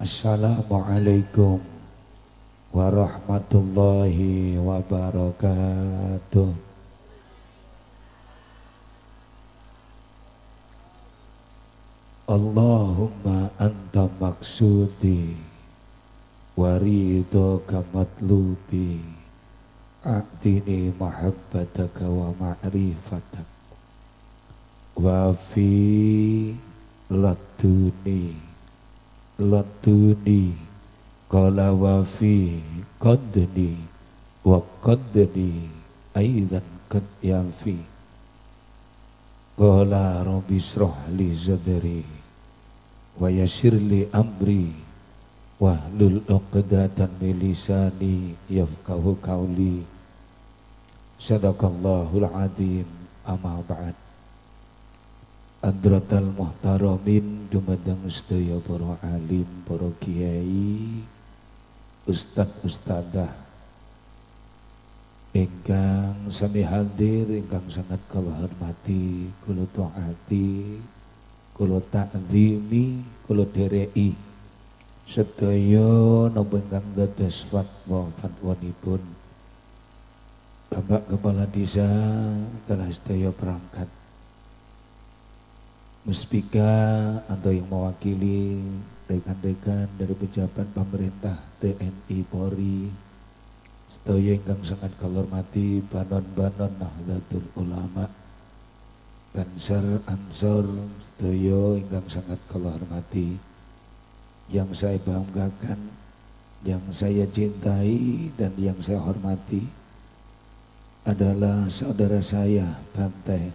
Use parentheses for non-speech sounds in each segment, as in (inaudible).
Assalamualaikum warahmatullahi wabarakatuh. Allahumma anta maksudi warido kamatlubi a'tini mahabbataka wa ma'rifatak. Wa fi latuni latuni qala wa fi wa qadni aidan qad yafi qala rabbi israh li sadri wa yassir li amri wahlul 'uqdatam min lisani yafqahu qawli. Sadaqallahul azim. Amma ba'd Adratal muhtaramin dumadang sedaya para alim, para kiai, ustad ustadah. Ingkang sami hadir ingkang sangat kula hormati, kula taati, kula takzimi, kula dereki sedaya napa ingkang dados fatwa fatwanipun. Bapak Kepala Desa telah sedaya perangkat Muspika atau yang mewakili rekan-rekan dari pejabat pemerintah TNI Polri sedaya ingkang sangat kalormati banon-banon Nahdlatul Ulama Bansar Ansor sedaya ingkang sangat kalormati yang saya banggakan yang saya cintai dan yang saya hormati adalah saudara saya Bante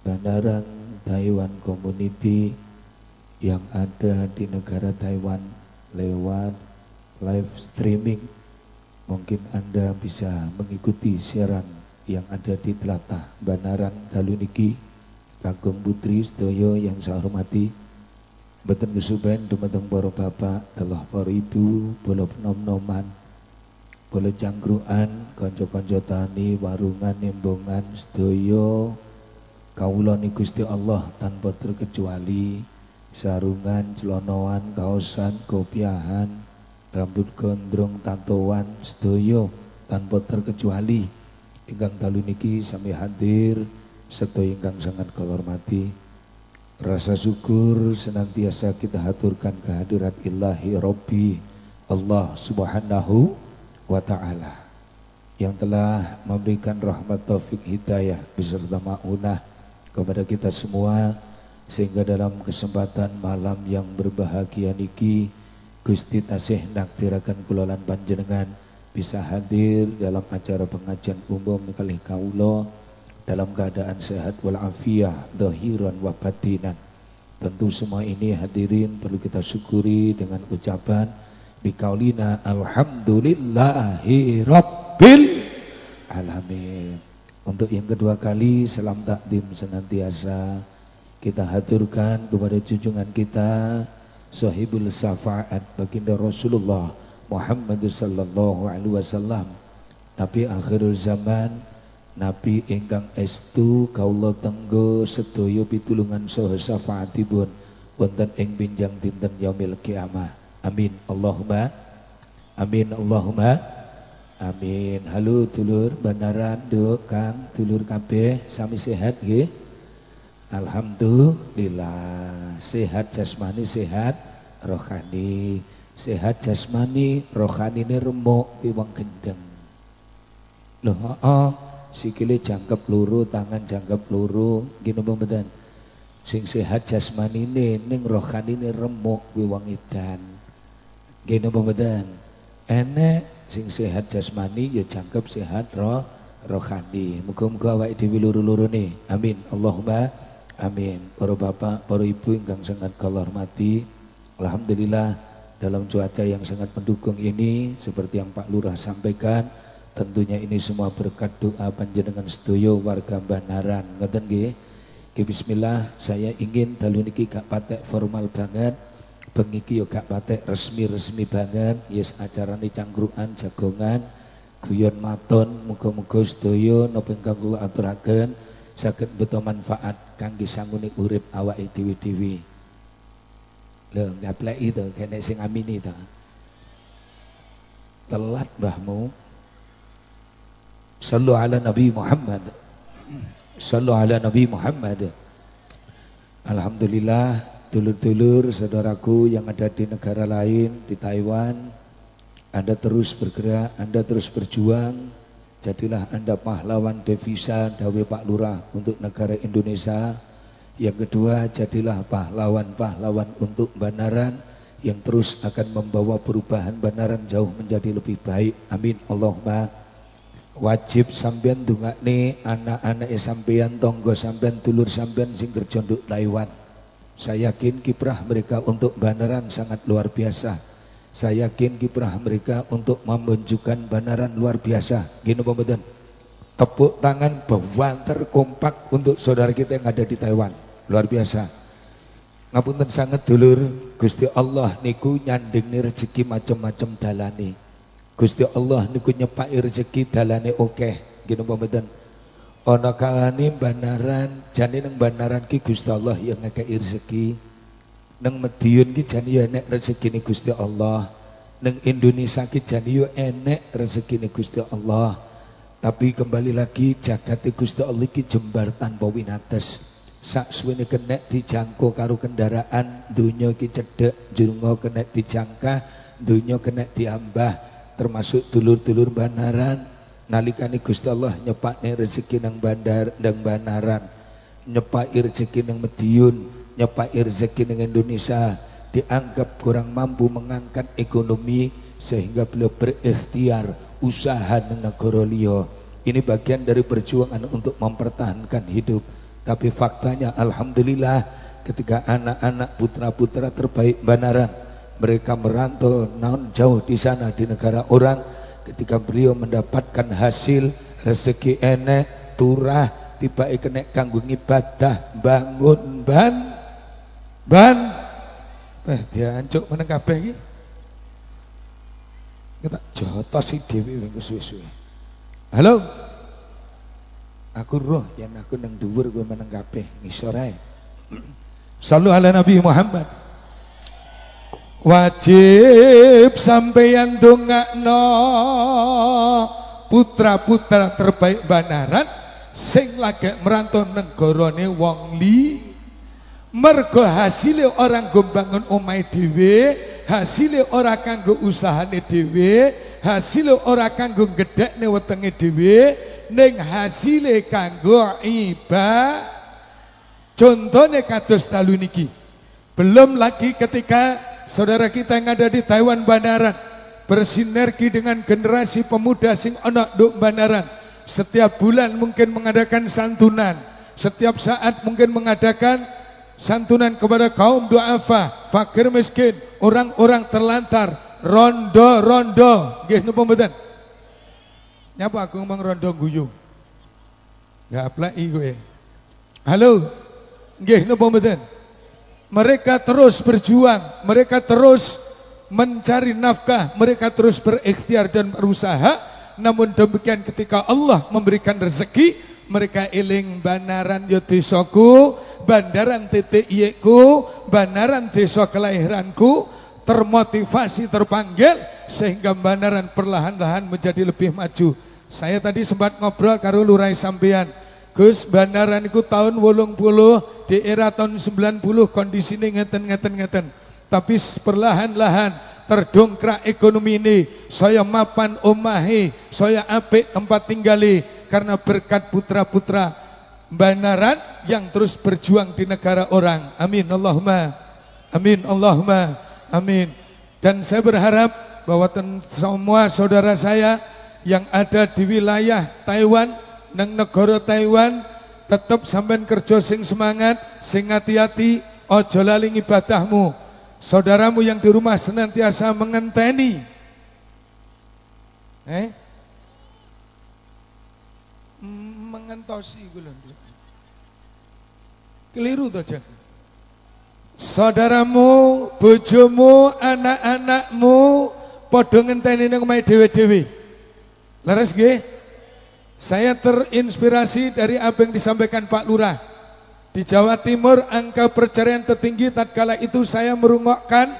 Bandaran Taiwan Community yang ada di negara Taiwan lewat live streaming. Mungkin Anda bisa mengikuti siaran yang ada di Telatah Banaran Daluniki Kagum Putri Sedoyo yang saya hormati. Beten kesuben dumateng para bapak telah para ibu bola nom-noman bola jangkruan konco-konco tani warungan nembongan sedoyo kaulani Gusti Allah tanpa terkecuali sarungan, celonoan, kaosan, kopiahan, rambut gondrong, tatoan, sedoyo tanpa terkecuali. Ingkang dalu niki sami hadir sedaya ingkang sangat kehormati rasa syukur senantiasa kita haturkan kehadirat ilahi Rabbi Allah subhanahu wa ta'ala yang telah memberikan rahmat taufik hidayah beserta ma'unah kepada kita semua sehingga dalam kesempatan malam yang berbahagia niki Gusti tasih naktirakan kulolan panjenengan bisa hadir dalam acara pengajian umum kali kaulo dalam keadaan sehat walafiat dohiran wa batinan. Tentu semua ini hadirin perlu kita syukuri dengan ucapan bikaulina alhamdulillahi rabbil alamin untuk yang kedua kali salam takdim senantiasa kita haturkan kepada junjungan kita sahibul syafaat baginda Rasulullah Muhammad sallallahu alaihi wasallam. Nabi akhirul zaman Nabi ingkang estu kaula tenggo sedaya pitulungan saha syafaatipun wonten ing pinjang dinten yaumil kiamah. Amin. Allahumma amin. Allahumma Amin. Halo dulur bandaran duk Kang, dulur kabeh sami sehat nggih? Alhamdulillah. Sehat jasmani, sehat rohani. Sehat jasmani, rohani ini remuk wong gendeng. Loh, oh, sikile jangkep luru, tangan jangkep luru, gini mboten. Sing sehat jasmani ini, ning rohani ini remuk wong edan. Gini mboten. Enek sing sehat jasmani ya jangkep sehat roh rohani. Muga-muga awake dhewe luru-lurune amin. Allahumma amin. Para bapak para ibu ingkang sangat kula hormati. Alhamdulillah dalam cuaca yang sangat mendukung ini seperti yang Pak Lurah sampaikan tentunya ini semua berkat doa panjenengan sedoyo warga Banaran ngoten nggih Bismillah. Saya ingin dalu niki gak patek formal banget Bengiki yo gak patek resmi-resmi banget yes acarane cangkruan jagongan guyon maton muga-muga sedaya napa ingkang kula aturaken saged beto manfaat kangge sangune urip awake dhewe-dhewe Loh, gaplek itu kene sing amini to. Telat mbahmu. Sallu ala Nabi Muhammad. Sallu ala Nabi Muhammad. Alhamdulillah dulur-dulur saudaraku yang ada di negara lain di Taiwan Anda terus bergerak, Anda terus berjuang Jadilah Anda pahlawan devisa Dawe Pak Lurah untuk negara Indonesia yang kedua, jadilah pahlawan-pahlawan untuk Banaran yang terus akan membawa perubahan Banaran jauh menjadi lebih baik. Amin. Allahumma wajib sampean nih anak-anak sampean tonggo sampean dulur sampean sing kerja Taiwan. Saya yakin kiprah mereka untuk Banaran sangat luar biasa. Saya yakin kiprah mereka untuk menunjukkan Banaran luar biasa. Gini pembetul. Tepuk tangan bewanter kompak untuk saudara kita yang ada di Taiwan. Luar biasa. Ngapunten sangat dulur, Gusti Allah niku nyanding rezeki macam-macam dalane. Gusti Allah niku nyepaki rezeki dalane oke, gini pembetan. Ana kalane banaran, jane nang banaran ki Gusti Allah yang ngekeki rezeki. Nang Madiun ki jane ya enek rezekine Gusti Allah. Nang Indonesia ki jane yo enek rezekine Gusti Allah. Tapi kembali lagi jagat Gusti Allah ki jembar tanpa winates sak suwene kena dijangkau karo kendaraan dunia ki cedek jurngo kena dijangka dunia kena diambah termasuk dulur-dulur banaran nalikane Gusti Allah nyepakne rezeki nang bandar nang banaran. Nyepaki rezeki nang Mediun nyepaki rezeki nang Indonesia. Dianggap kurang mampu mengangkat ekonomi sehingga beliau berikhtiar usaha nang negara ini bagian dari perjuangan untuk mempertahankan hidup. Tapi faktanya Alhamdulillah ketika anak-anak putra-putra terbaik Banaran mereka merantau non jauh di sana di negara orang ketika beliau mendapatkan hasil rezeki enek turah tiba kena kanggo ibadah bangun ban ban eh dia ancuk meneng kabeh iki kita jotos si dewi wing suwe-suwe halo Aku roh yang aku nang dhuwur gue meneng kabeh ngisor ae. (clears throat) Ala Nabi Muhammad. Wajib sampeyan dongakno putra-putra terbaik Banaran sing lagi merantau negarane wong li. Mergo hasilnya orang gombangun omai dhewe hasilnya orang kanggo usahane dhewe hasilnya orang kanggo gedekne wetenge dhewe ning hasile kanggo iba. Contohnya kados dalu niki. Belum lagi ketika saudara kita yang ada di Taiwan Bandaran bersinergi dengan generasi pemuda sing anak duk Bandaran setiap bulan mungkin mengadakan santunan setiap saat mungkin mengadakan santunan kepada kaum duafa fakir miskin orang-orang terlantar rondo-rondo nggih napa mboten Nyapa aku ngomong rondo guyu. Gak aplai gue. Halo. Nggih napa? Mereka terus berjuang, mereka terus mencari nafkah, mereka terus berikhtiar dan berusaha. Namun demikian ketika Allah memberikan rezeki, mereka eling banaran yo desaku, bandaran titik iyeku, banaran desa kelahiranku, termotivasi terpanggil sehingga Bandaran perlahan-lahan menjadi lebih maju. Saya tadi sempat ngobrol karo lurai sampean. Gus Bandaran itu tahun wolong puluh di era tahun 90 kondisi ini ngeten-ngeten ngeten. Tapi perlahan-lahan terdongkrak ekonomi ini. Saya mapan omahi, saya apik tempat tinggali karena berkat putra-putra Bandaran yang terus berjuang di negara orang. Amin Allahumma. Amin Allahumma. Amin. Dan saya berharap bahwa semua saudara saya yang ada di wilayah Taiwan, neng negara Taiwan, tetap sampai kerja sing semangat, sing hati-hati, ojo lali ibadahmu. Saudaramu yang di rumah senantiasa mengenteni. Eh? Mengentosi gue Keliru tuh jangan. Saudaramu, bojomu, anak-anakmu padha ngenteni nang omahe dhewe-dhewe. Leres nggih? Saya terinspirasi dari apa yang disampaikan Pak Lurah. Di Jawa Timur angka perceraian tertinggi tatkala itu saya merungokkan.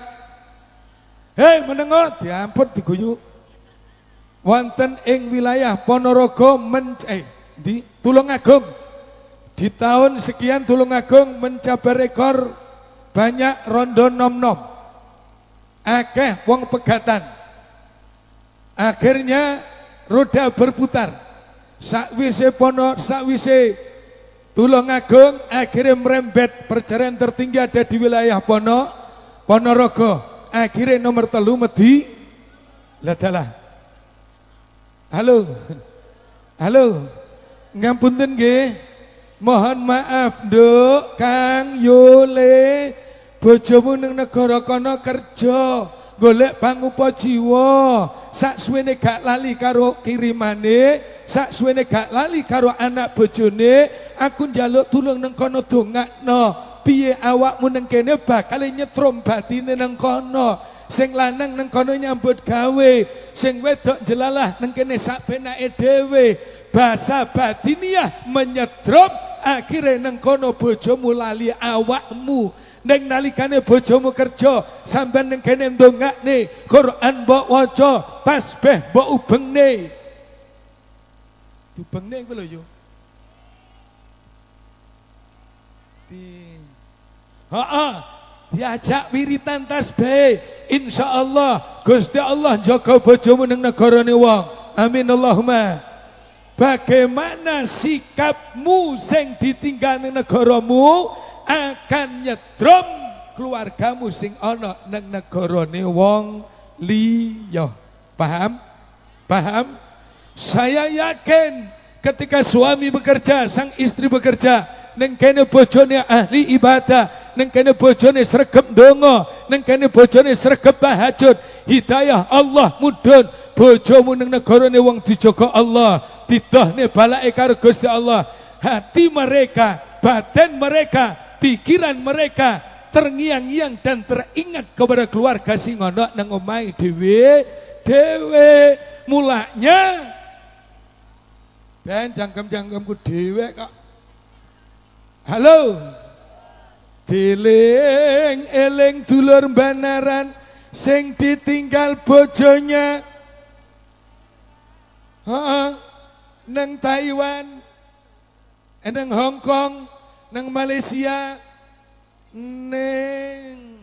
Hei mendengar diampun diguyu. Wonten ing wilayah Ponorogo men eh, di Tulungagung. Di tahun sekian Tulungagung mencapai rekor banyak rondo nom-nom. Akeh wong pegatan. Akhirnya roda berputar sakwise pono sakwise. Tulungagung akhirnya merembet perceraian tertinggi ada di wilayah Pono Ponorogo. Akhirnya nomor telu medi. Ladalah halo. Halo. Ngapunten nggih? Mohon maaf nduk. Kang Yule. Bojomu ning negara kono kerja. Golek pangupa jiwa sak suwene gak lali karo kirimane sak suwene gak lali karo anak bojone aku njaluk tulung nang kono dongakno. Piye awakmu nang kene bakal nyetrum batine nang kono? Sing lanang nang kono nyambut gawe sing wedok jelalah nang kene sak penake dhewe. Basa batiniah menyetrum akhirnya nang kono bojomu lali awakmu Neng nalikane bojomu kerja sampean neng kene ndongakne Quran mbok waca tasbih mbok ubengne. Ubengne kuwi lho yo. Di Heeh diajak wiritan tasbih. Insyaallah Gusti Allah jaga bojomu neng negarane wong. Amin Allahumma. Bagaimana sikapmu sing ditinggal negaramu akan nyetrum keluargamu sing ana nang negarane wong liya. Paham? Paham? Saya yakin ketika suami bekerja, sang istri bekerja, neng kene bojone ahli ibadah, neng kene bojone sregep donga, neng kene bojone sregep tahajud, hidayah Allah mudun, bojomu neng negarane wong dijaga Allah, didahne balake karo Gusti Allah. Hati mereka, badan mereka pikiran mereka terngiang-ngiang dan teringat kepada keluarga sing ana nang omahe dhewe dhewe mulanya ben jangkem-jangkemku dhewe kok. Halo. Diling eling dulur banaran sing ditinggal bojonya. Nang Taiwan. Nang Hong Kong nang Malaysia neng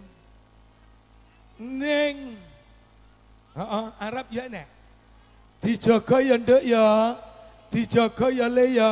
neng. Oh, Arab ya nek dijaga ya nduk ya. Dijaga ya le ya.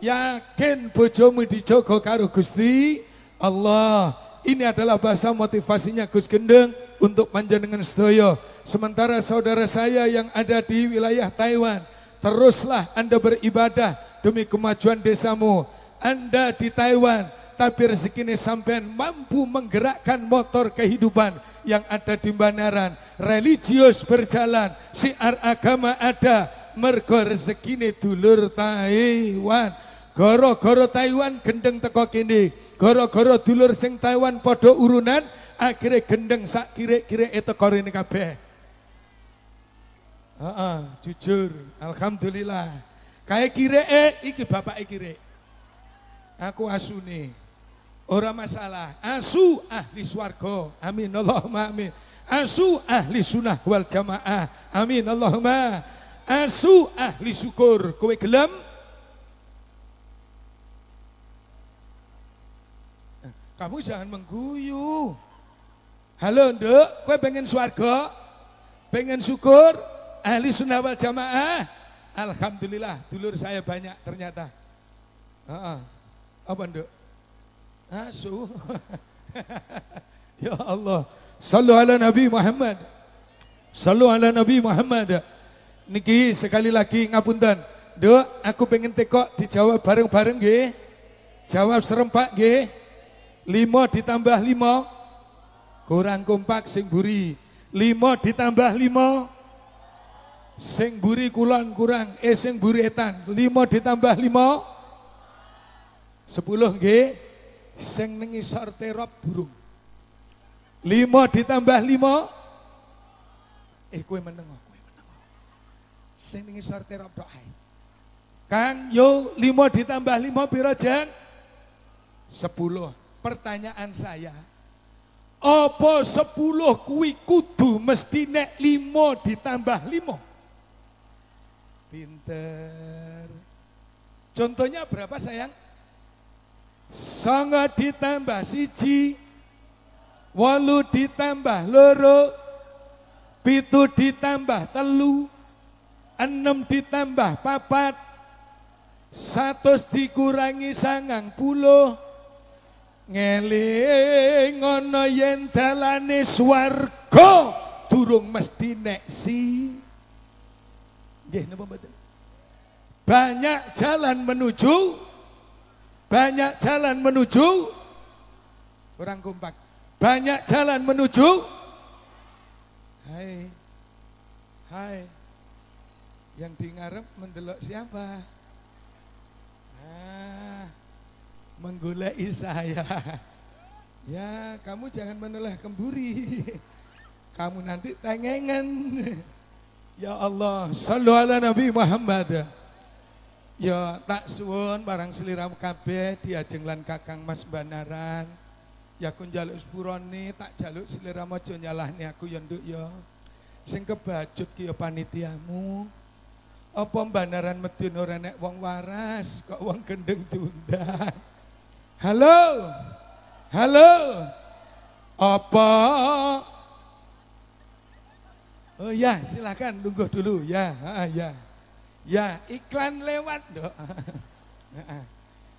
Yakin bojomu dijaga karo Gusti Allah. Ini adalah bahasa motivasinya Gus Gendeng untuk panjenengan sedaya. Sementara saudara saya yang ada di wilayah Taiwan teruslah Anda beribadah demi kemajuan desamu anda di Taiwan, tapi rezeki ini sampai mampu menggerakkan motor kehidupan yang ada di Banaran. Religius berjalan, siar agama ada, mergo rezeki ini dulur Taiwan. Goro-goro Taiwan gendeng teko kini, goro-goro dulur sing Taiwan podo urunan, akhirnya gendeng sak kire-kire itu ini kabeh. -uh, jujur, alhamdulillah. Kayak kire iki bapak kire. Aku asune. Ora masalah. Asu ahli swarga. Amin Allahumma amin. Asu ahli sunnah wal jamaah. Amin Allahumma. Asu ahli syukur. Kowe gelem? Kamu jangan mengguyu. Halo nduk, kowe pengen swarga? Pengen syukur? Ahli sunnah wal jamaah? Alhamdulillah, dulur saya banyak ternyata. Uh -uh. Apa nduk? Asu. (laughs) ya Allah. Sallu ala Nabi Muhammad. Sallu ala Nabi Muhammad. Niki sekali lagi ngapunten. Duk, aku pengen tekok dijawab bareng-bareng nggih. Jawab serempak nggih. Lima ditambah lima. Kurang kompak sing buri. Lima ditambah lima. Sing buri kulon kurang. Eh sing buri etan. Lima ditambah lima. Sepuluh G, sing ning isor burung. Lima ditambah lima. Eh kue meneng, kue meneng. Sing ning isor dok Kang, yo lima ditambah lima piro jang? Sepuluh. Pertanyaan saya, apa sepuluh kui kudu mesti nek limo ditambah limo? Pinter. Contohnya berapa sayang? Sangat ditambah siji, walu ditambah loro, pitu ditambah telu, enam ditambah papat, satu dikurangi sangang puluh, ngeling ngono yen dalane swarga durung mesti nek si. Nggih? Banyak jalan menuju banyak jalan menuju kurang kompak. Banyak jalan menuju Hai. Hai. Yang di ngarep mendelok siapa? Ah, menggulai saya. Ya, kamu jangan menoleh kemburi. Kamu nanti tengengan. Ya Allah, sallu ala Nabi Muhammad. Ya tak suwun barang seliramu kabeh diajeng lan Kakang Mas Banaran. Ya aku njaluk sepurone tak jaluk seliramu aja nyalahne aku ya nduk ya. Sing kebacut ki ya panitiamu. Apa Banaran Medun ora nek wong waras, kok wong gendeng diundang. Halo. Halo. Apa? Oh ya, silakan lungguh dulu ya. Ha, ya. Ya, iklan lewat, Dok.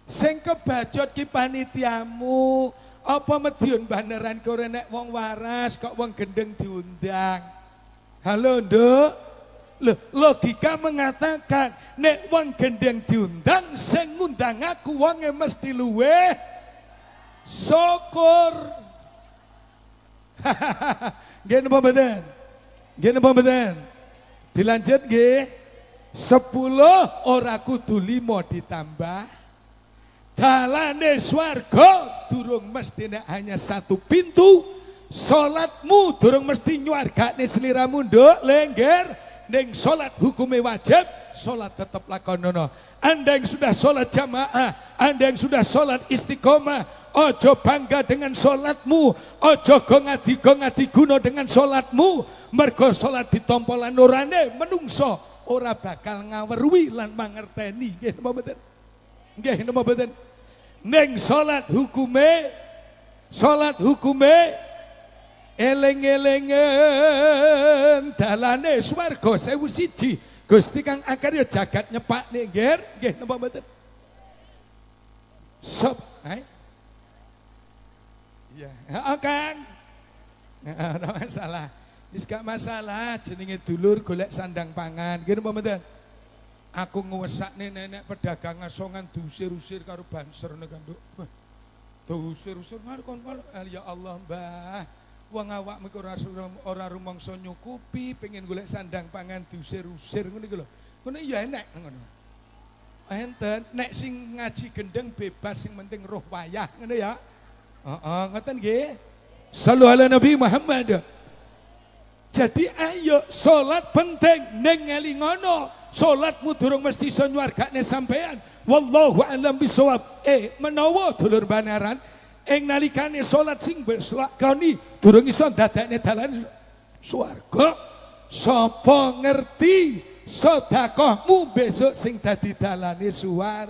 Sing kebacut ki panitiamu, apa Medion Banaran kowe nek wong waras kok wong gendeng diundang. Halo, Nduk. Loh, logika mengatakan nek wong gendeng diundang sing ngundang aku wonge mesti luwe syukur. (laughs) Nggih napa mboten? Nggih napa mboten? Dilanjut nggih. 10 ora kudu 5 ditambah. Dalane swarga durung mesti hanya satu pintu. Salatmu durung mesti nyuargane sliramu nduk lengger ning salat hukumnya wajib, salat tetap lakonono. Anda yang sudah salat jamaah, Anda yang sudah salat istiqomah, ojo bangga dengan salatmu, ojo gongati gongati guno dengan salatmu, mergo salat ditompolan orane menungso ora bakal ngawerwi lan mangerteni. Nggih napa mboten? Nggih napa mboten? Ning salat hukume salat hukume Eleng-elengen dalane swarga sewu siji. Gusti Kang Akar ya jagat nyepakne nggih, nggih napa mboten? Sop, hai. Iya, heeh Kang. Ora masalah. Wis gak masalah jenenge dulur golek sandang pangan. Nggih napa mboten? Aku ngwesakne nenek pedagang ngasongan diusir-usir karo banser nek Nduk. Diusir-usir karo kon ya Allah, Mbah. Wong awakmu ora ora rumangsa nyukupi, pengen golek sandang pangan diusir-usir ngono iku lho. Ngono ya enek ngono. Enten nek sing ngaji gendeng bebas sing penting roh wayah ngono ya. Heeh, ngoten nggih. Sallu ala Nabi Muhammad. Jadi ayo salat penting ning ngono. Salatmu durung mesti iso nyuargane sampean. Wallahu a'lam bisawab. Eh, menawa dulur banaran ing nalikane salat sing wis lakoni durung iso dadekne dalan swarga sapa ngerti sedekahmu besok sing dadi dalane suar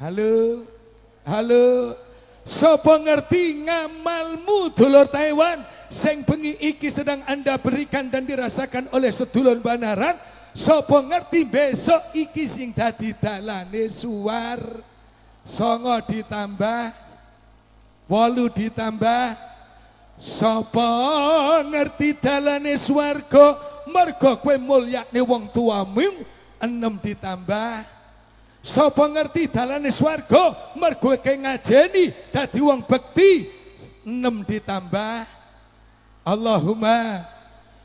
halo halo sapa ngerti ngamalmu dulur Taiwan sing bengi iki sedang Anda berikan dan dirasakan oleh sedulur banaran. Sapa ngerti besok iki sing dadi dalane suar songo ditambah Walu ditambah. Sapa ngerti dalane swarga? Mergo kowe mulyakne wong tuamu enam ditambah. Sapa ngerti dalane swarga? Mergo kowe ngajeni dadi wong bekti enam ditambah Allahumma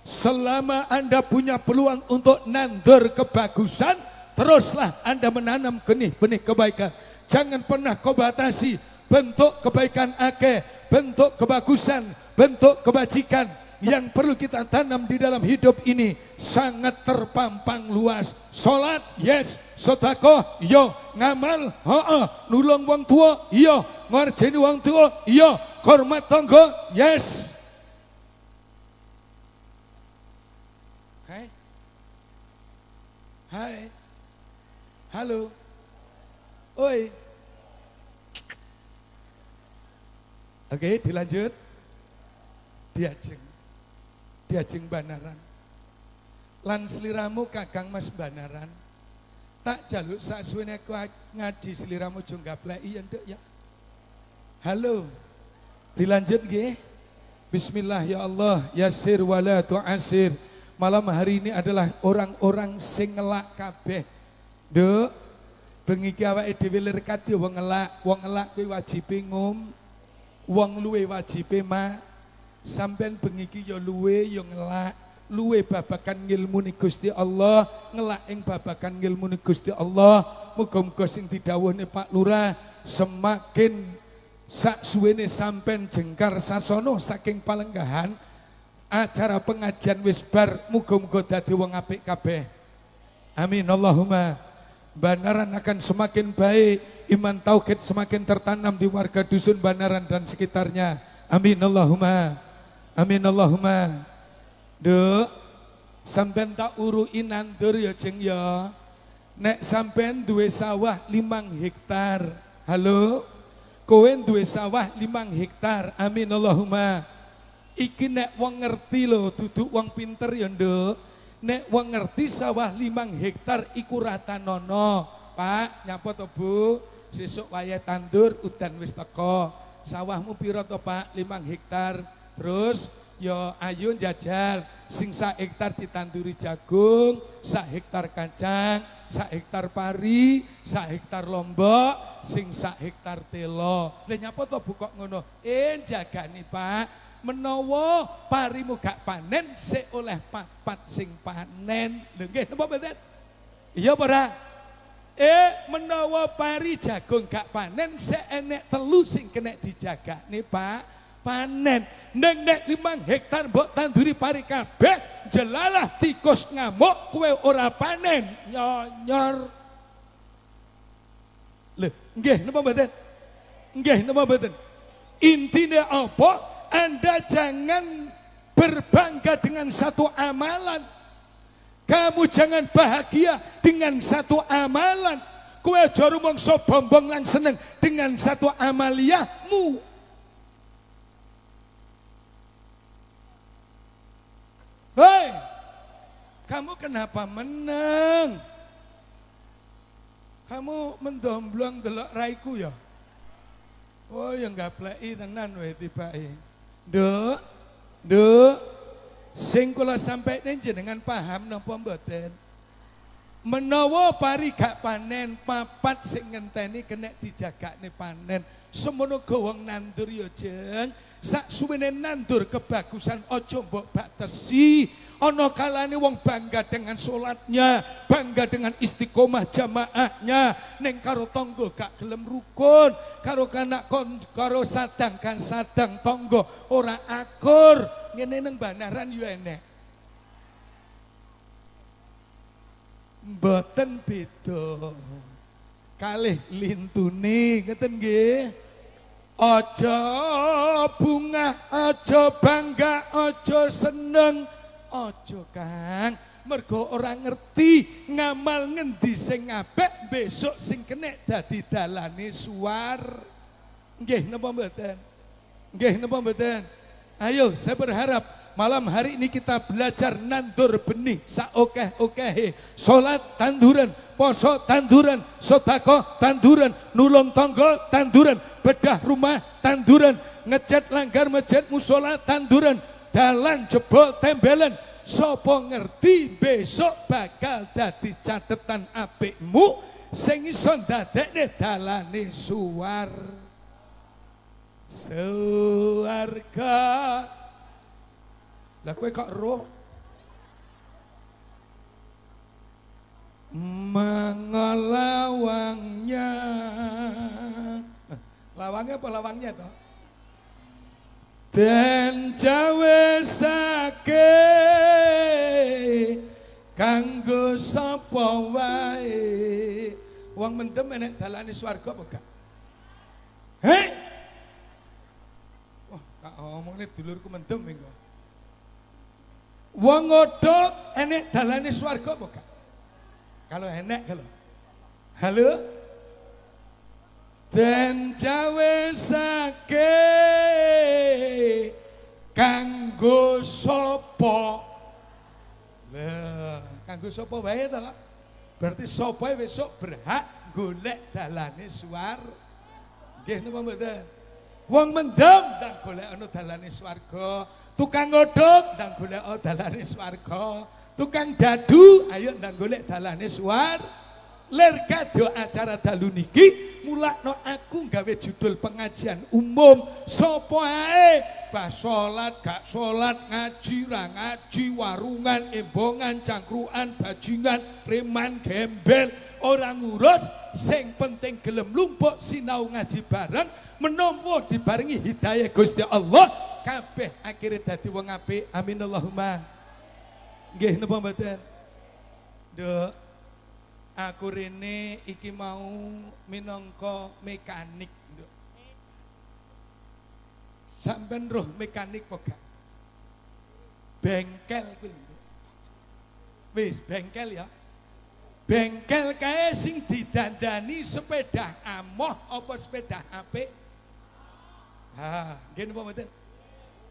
selama Anda punya peluang untuk nandur kebagusan teruslah Anda menanam benih-benih kebaikan jangan pernah kau batasi bentuk kebaikan akeh, bentuk kebagusan, bentuk kebajikan yang perlu kita tanam di dalam hidup ini sangat terpampang luas. Salat, yes. Sedekah, yo. Ngamal, heeh. Nulung wong tua, iya. Ngarjeni wong tua, iya. Hormat tangga, yes. Hai. Hai. Halo. Oi. Oke, dilanjut. Diajeng. Diajeng banaran. Lan seliramu kakang mas banaran. Tak jaluk sak suwene aku ngaji seliramu jo gapleki ya nduk ya. Halo. Dilanjut nggih. Bismillah ya Allah, yasir wala tu'asir. Malam hari ini adalah orang-orang sing ngelak kabeh. Nduk, bengi ki awake dhewe lerkati wong ngelak, wong ngelak kuwi wajib ngum Wong luwe wajibe ma sampean bengi iki ya luwe ya ngelak. Luwe babakan ngilmune Gusti Allah ngelak ing babakan ngilmune Gusti Allah. Muga-muga sing didhawuhne Pak Lurah semakin sak suwene sampean jengkar sasono saking palenggahan acara pengajian wis bar muga-muga dadi wong apik kabeh amin Allahumma Banaran akan semakin baik, iman tauhid semakin tertanam di warga dusun Banaran dan sekitarnya. Amin Allahumma. Amin Allahumma. Duk, sampean tak urui nandur ya jeng ya. Nek sampean duwe sawah limang hektar. Halo? Kowe duwe sawah limang hektar. Amin Allahumma. Iki nek wong ngerti lho, duduk wong pinter ya nduk. Nek wong ngerti sawah limang hektar iku rata nono. Pak, nyapa to Bu? Sesuk waya tandur udan wis teko. Sawahmu piro to Pak? Limang hektar. Terus yo ayo jajal sing sak hektar ditanduri jagung, sak hektar kacang, sak hektar pari, sak hektar lombok, sing sak hektar telo. Lah nyapa to Bu kok ngono? Eh jagani Pak menawa parimu gak panen se oleh papat sing panen. Nggih napa mboten? Iya apa eh menawa pari jagung gak panen se enek telu sing kena nih Pak. Panen. Neng nek limang hektar mbok tanduri pari kabeh jelalah tikus ngamuk kue ora panen. Nyonyor. Lho nggih napa mboten? Nggih napa mboten? Intine apa anda jangan berbangga dengan satu amalan. Kamu jangan bahagia dengan satu amalan. Kue jarum mongso bombong lang seneng dengan satu amaliahmu. Hei, kamu kenapa menang? Kamu mendomblong delok raiku ya? Oh, yang gak plei tenan weh tiba-tiba. Duk, duk, sing kula sampaikan jenengan paham napa mboten? Menawa pari gak panen, papat sing ngenteni kena dijagakne panen. Semono wong nandur ya, Jeng. Sak suwene nandur kebagusan aja mbok batesi. Ono kalane wong bangga dengan sholatnya, bangga dengan istiqomah jamaahnya, neng karo tonggo gak gelem rukun, karo kanak kon karo sadang kan sadang tonggo ora akur, ngene neng banaran yo enek. Mboten beda. Kalih lintune ngeten nggih. Aja bunga, aja bangga, aja seneng Ojo Kang, mergo orang ngerti ngamal ngendi sing apik besok sing kenek dadi dalane suar. Nggih napa mboten? Nggih napa mboten? Ayo, saya berharap malam hari ini kita belajar nandur benih. Saokeh oke salat tanduran poso tanduran sodako tanduran nulung tonggo tanduran bedah rumah tanduran ngecat langgar masjid musola tanduran dalan jebol tembelan. Sopo ngerti besok bakal dadi catetan apikmu? Sing iso ndadekne dalane suwar. Suwarga lah kowe kok ro? mengelawangnya. Eh, lawangnya apa lawangnya toh? Dan jawa sake kanggo sapa wae. Wong mendem enek dalane swarga apa gak? Hei! Wah, kak omongnya dulurku mendem engko. Wong ngodot enek dalane swarga apa gak? Kalau enek kalau. Halo? Dan jawe sake kanggo sopo lah kanggo sopo wae to berarti sopo besok berhak golek dalane suar nggih napa mboten wong mendem dan golek ana dalane swarga tukang ngodhog dan golek dalane swarga. Tukang dadu ayo ndang golek dalane suar ler kado acara dalu niki mulakno aku gawe judul pengajian umum. Sapa ae? Bah salat gak salat ngaji ra ngaji warungan embongan cangkruan bajingan preman gembel. Orang ngurus sing penting gelem lumpuk sinau ngaji bareng menompo dibarengi hidayah Gusti Allah. Kabeh akhirnya dadi wong apik. Amin Allahumma. Nggih napa mboten? Duk aku rene iki mau minangka mekanik Sampai roh mekanik kok Bengkel kuwi. Wis bengkel ya. Bengkel kae sing didandani sepeda amoh apa sepeda apik? Ha, nggih napa mboten?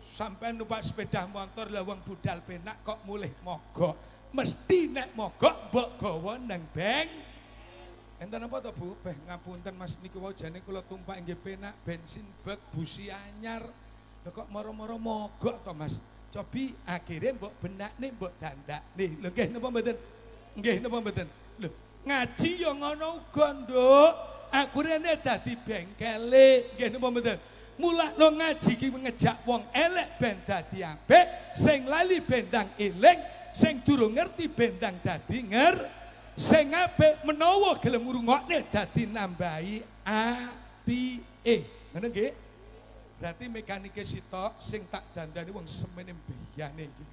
Sampai numpak sepeda motor lah wong budal penak kok mulih mogok. Mesti nek mogok mbok gawa nang bengkel Enten apa to Bu? Beh ngapunten Mas niku wau jane kula tumpak nggih penak bensin bek busi anyar. Lho kok moro-moro mogok to Mas? Cobi akhirnya mbok benakne mbok dandakne. Lho nggih napa mboten? Nggih napa mboten? Lho ngaji yo ngono uga, Nduk. Rene dadi bengkele. Nggih napa mboten? Mulakno ngaji ki ngejak wong elek ben dadi apik, sing lali bendang eling, sing durung ngerti bendang dadi ngerti. Sing apik menawa gelem ngrungokne dadi nambahi apike. Ngono nggih? Berarti mekanike sitok sing tak dandani wong semene mbiyane iki.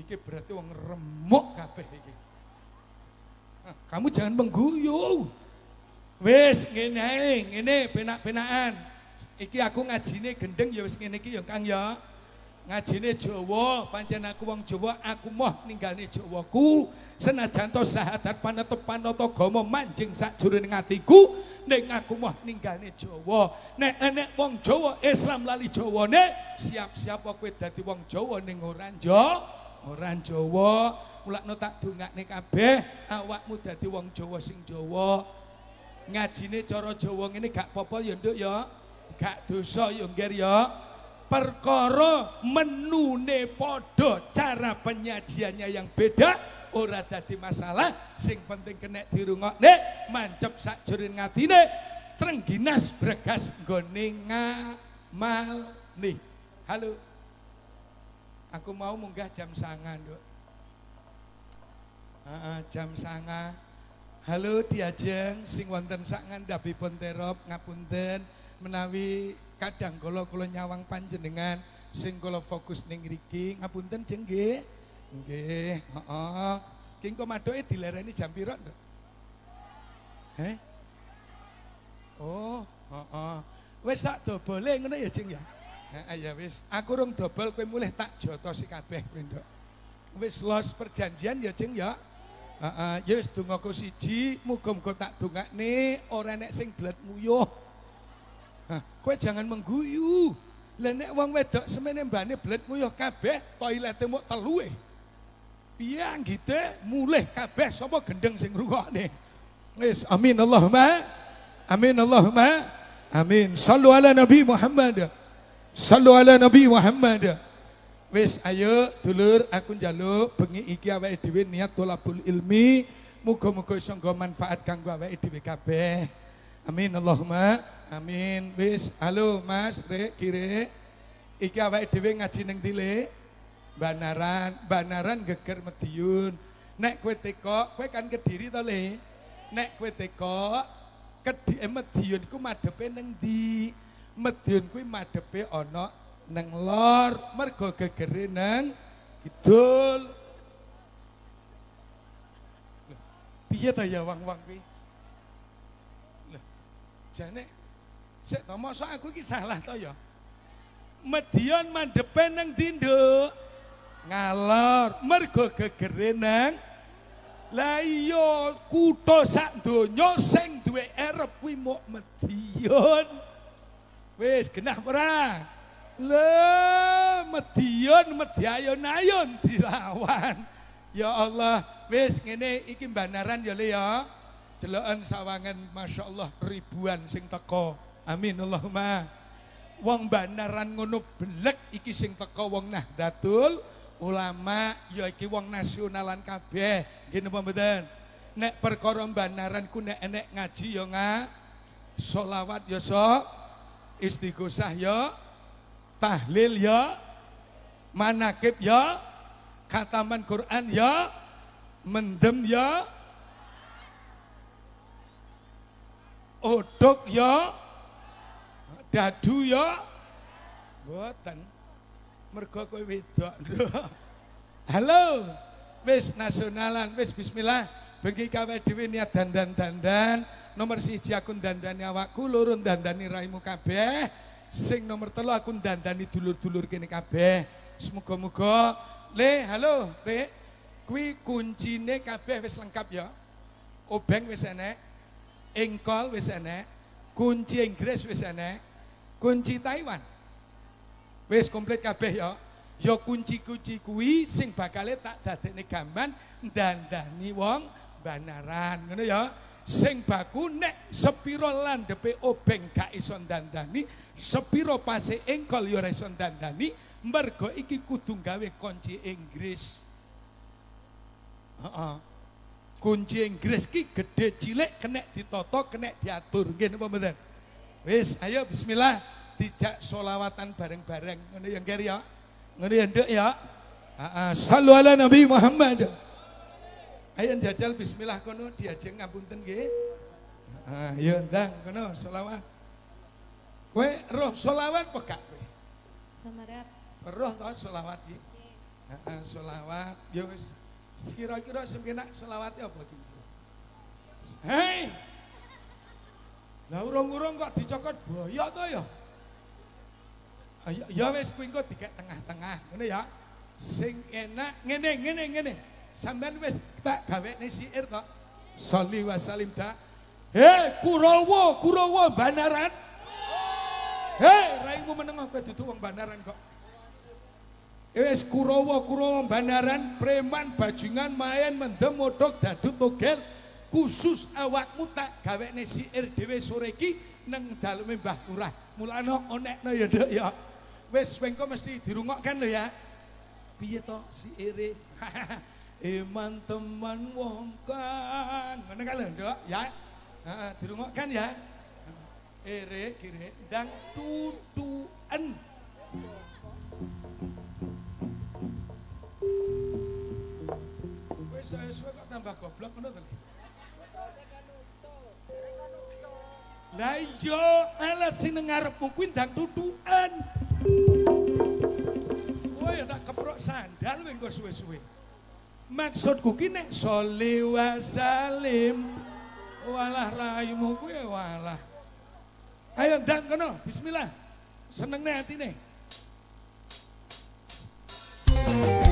Iki berarti wong remuk kabeh iki. Kamu jangan mengguyu. Wis ngene ae, ngene penak-penakan. Iki aku ngajine gendeng ya wis ngene iki ya Kang ya. Ngajine Jawa, pancen aku wong Jawa, aku moh ninggalne Jawaku. Senajan to sahadat panetep panata gama manjing sakjroning atiku, ning aku moh ninggalne Jawa. Nek enek wong Jawa Islam lali Jawane, siap-siap kowe dadi wong Jawa ning ora Jawa. Jawa, mulakno tak dongakne kabeh awakmu dadi wong Jawa sing Jawa. Ngajine cara Jawa ngene gak apa-apa ya Nduk ya. Gak dosa ya Ngger ya. Perkara menune podo cara penyajiannya yang beda ora dadi masalah. Sing penting kena dirungokne mancep sakjroning ngatine trengginas bregas nggone nih halo. Aku mau munggah jam sanga nduk. Uh, jam sanga. Halo diajeng sing wonten sak ngandhapipun terop ngapunten menawi kadang kalau kalau nyawang panjenengan sing kalau fokus ning riki ngapunten jeng nggih? Nggih heeh. Ki engko madoke dilereni jam pira nduk? Heh? Oh heeh. Wis sak dobole ngono ya jeng ya? Heeh ya wis. Aku rung dobol kowe mulih tak jotosi kabeh kowe nduk. Wis los perjanjian ya jeng ya? Heeh, ya wis dongaku siji, muga-muga tak dongakne ora nek sing blet nguyuh. Kowe jangan mengguyu. Lah nek wong wedok semene mbane blet nguyuh kabeh, toilete muk telu e. Piye anggite mulih kabeh sapa gendeng sing ngrungokne. Wis amin Allahumma. Amin Allahumma. Amin. Sallu ala Nabi Muhammad. Sallu ala Nabi Muhammad. Wis ayo dulur aku njaluk bengi iki awake dhewe niat tolabul ilmi. Muga-muga iso manfaat kanggo awake dhewe kabeh. Amin Allahumma. Amin. Wis, halo Mas, Rek, Kire. Iki awake dhewe ngaji ning Tile. Banaran, Banaran geger Mediun. Nek kowe teko, kowe kan Kediri to, Le? Nek kowe teko, Kediri eh, Mediun ku madhepe ning ndi? Mediun kuwi madhepe ana nang lor, mergo gegere nang kidul. Piye ta ya wang-wang kuwi? Jane sik to mosok aku iki salah to ya. Medion mandepe nang dindo ngalor mergo gegere nang lah iya kutha sak donya sing duwe arep kuwi mok Medion. Wis genah ora? Le Medion medyayon ayon dilawan. Ya Allah, wis ngene iki banaran ya le ya. Deloken sawangan Masya Allah ribuan sing teko. Amin Allahumma. Wong banaran ngono belek iki sing teko wong Nahdlatul ulama ya iki wong nasionalan kabeh. Nggih napa mboten? Nek perkara banaran ku nek enek ngaji ya nga selawat ya so istighosah ya tahlil ya manakib ya kataman Quran ya mendem ya odok ya dadu ya. Boten mergo kowe wedok halo. Wis nasionalan wis bismillah. Bengi kawe dhewe niat dandan-dandan. Nomor siji aku dandani awakku loro dandani raimu kabeh. Sing nomor telu aku dandani dulur-dulur kene kabeh. Semoga-moga. Le halo le. Kuwi kuncine kabeh wis lengkap ya. Obeng wis enek. Engkol wis enek, kunci Inggris wis enek, kunci Taiwan. Wis komplit kabeh ya. Ya kunci-kunci kuwi sing bakale tak dadekne gaman ndandani wong banaran, ngono ya. Sing baku nek sepiro landepe obeng gak iso ndandani, sepiro pase engkol ya ora iso ndandani, mergo iki kudu gawe kunci Inggris. Heeh. Uh -uh kunci Inggris ki gede cilik kena ditoto kena diatur nggih napa mboten wis ayo bismillah. Dijak solawatan bareng-bareng. Ngono ya nggih ya? Ngono ya nduk ya? Heeh sallu ala nabi Muhammad. Ayo jajal bismillah kono diajeng ngapunten nggih. Heeh ya ndang kono solawat kowe roh solawat apa gak kowe? Samarap. Roh to solawat iki? Heeh solawat ya wis Kira-kira sempenak selawatnya apa iki? Hei. Lah urung-urung kok dicokot boyo to ya? Ya, ya wis kuwi engko dikek tengah-tengah, ngene ya. Sing enak ngene ngene ngene. Sampeyan wis tak gawekne siir to. Sholli wa salim ta. Hei, Kurawa, Kurawa Banaran. Hei, raimu menengah kowe dudu wong Banaran kok. Wis Kurawa Kurawa Bandaran preman bajingan main mendem modok dadu togel khusus awakmu tak gawekne siir dhewe sore iki nang daleme Mbah Lurah. Mulane onekno ya Dok ya. Wis wengko mesti dirungokkan lho ya. Piye to siire? Iman (laughs) teman wong kang. Ngono kan lho Dok ya. Heeh dirungokkan ya. Ere kire dan tutuan. saya suwe kok tambah goblok ngono to. Lah iya, elek sing nang ngarepmu kuwi ndang tutukan. Koe oh, tak keprok sandal weh engko suwe-suwe. Maksudku ki nek salim. Walah raimu kuwi walah. Ayo ndang kono, bismillah. Senengne atine. thank you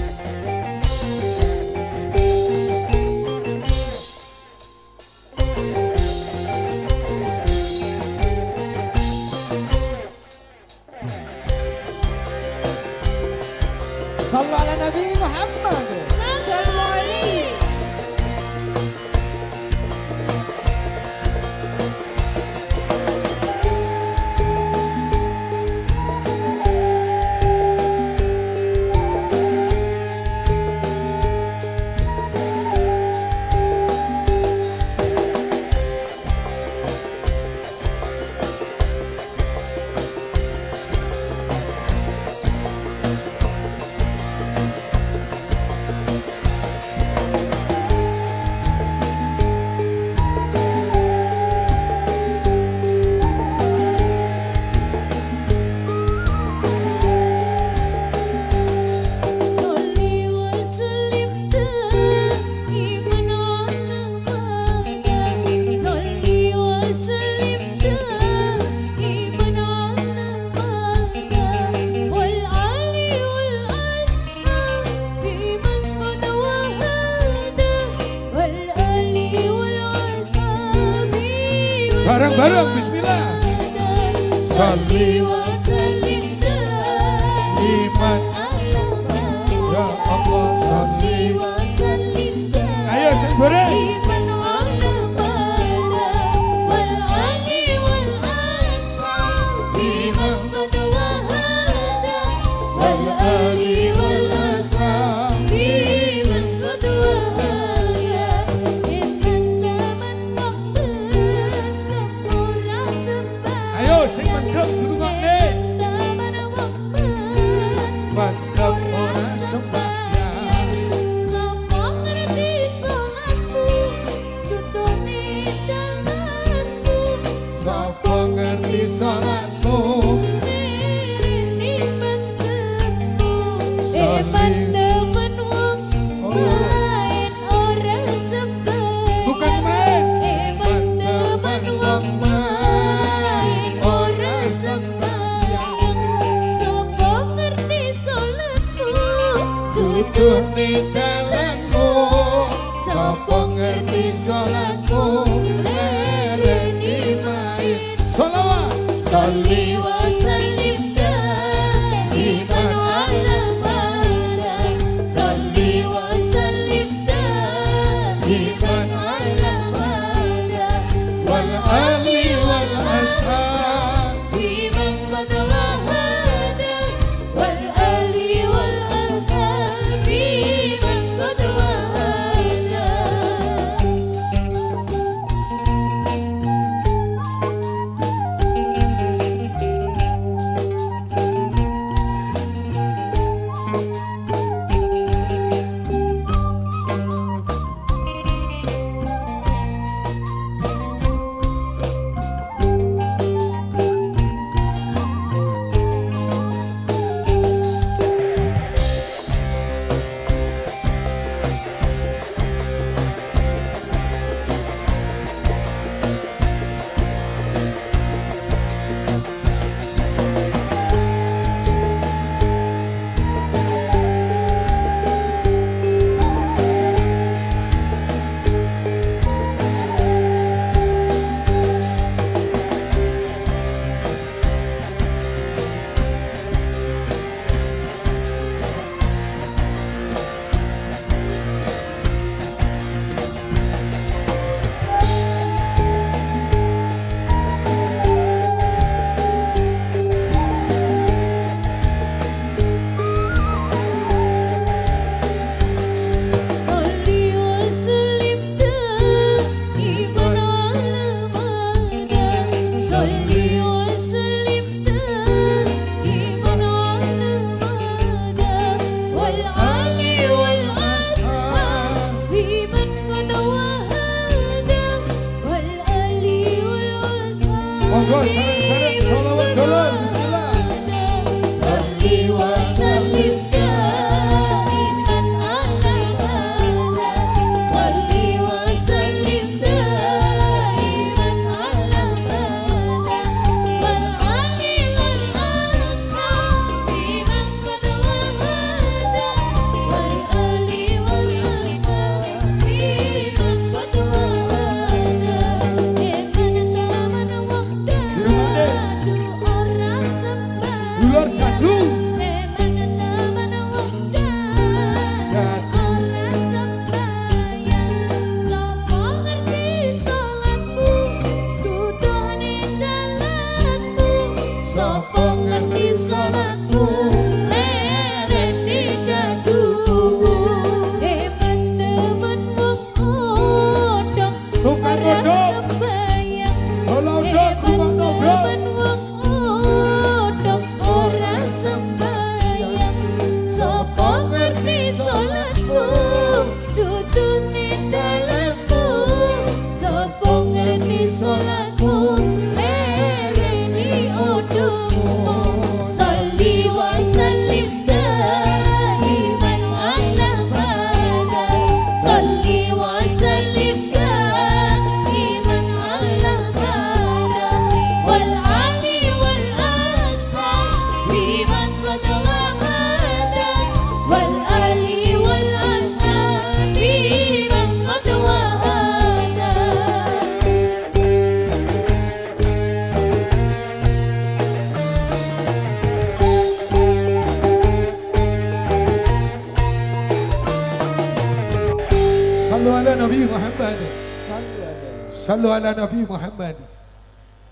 Ala Nabi Muhammad.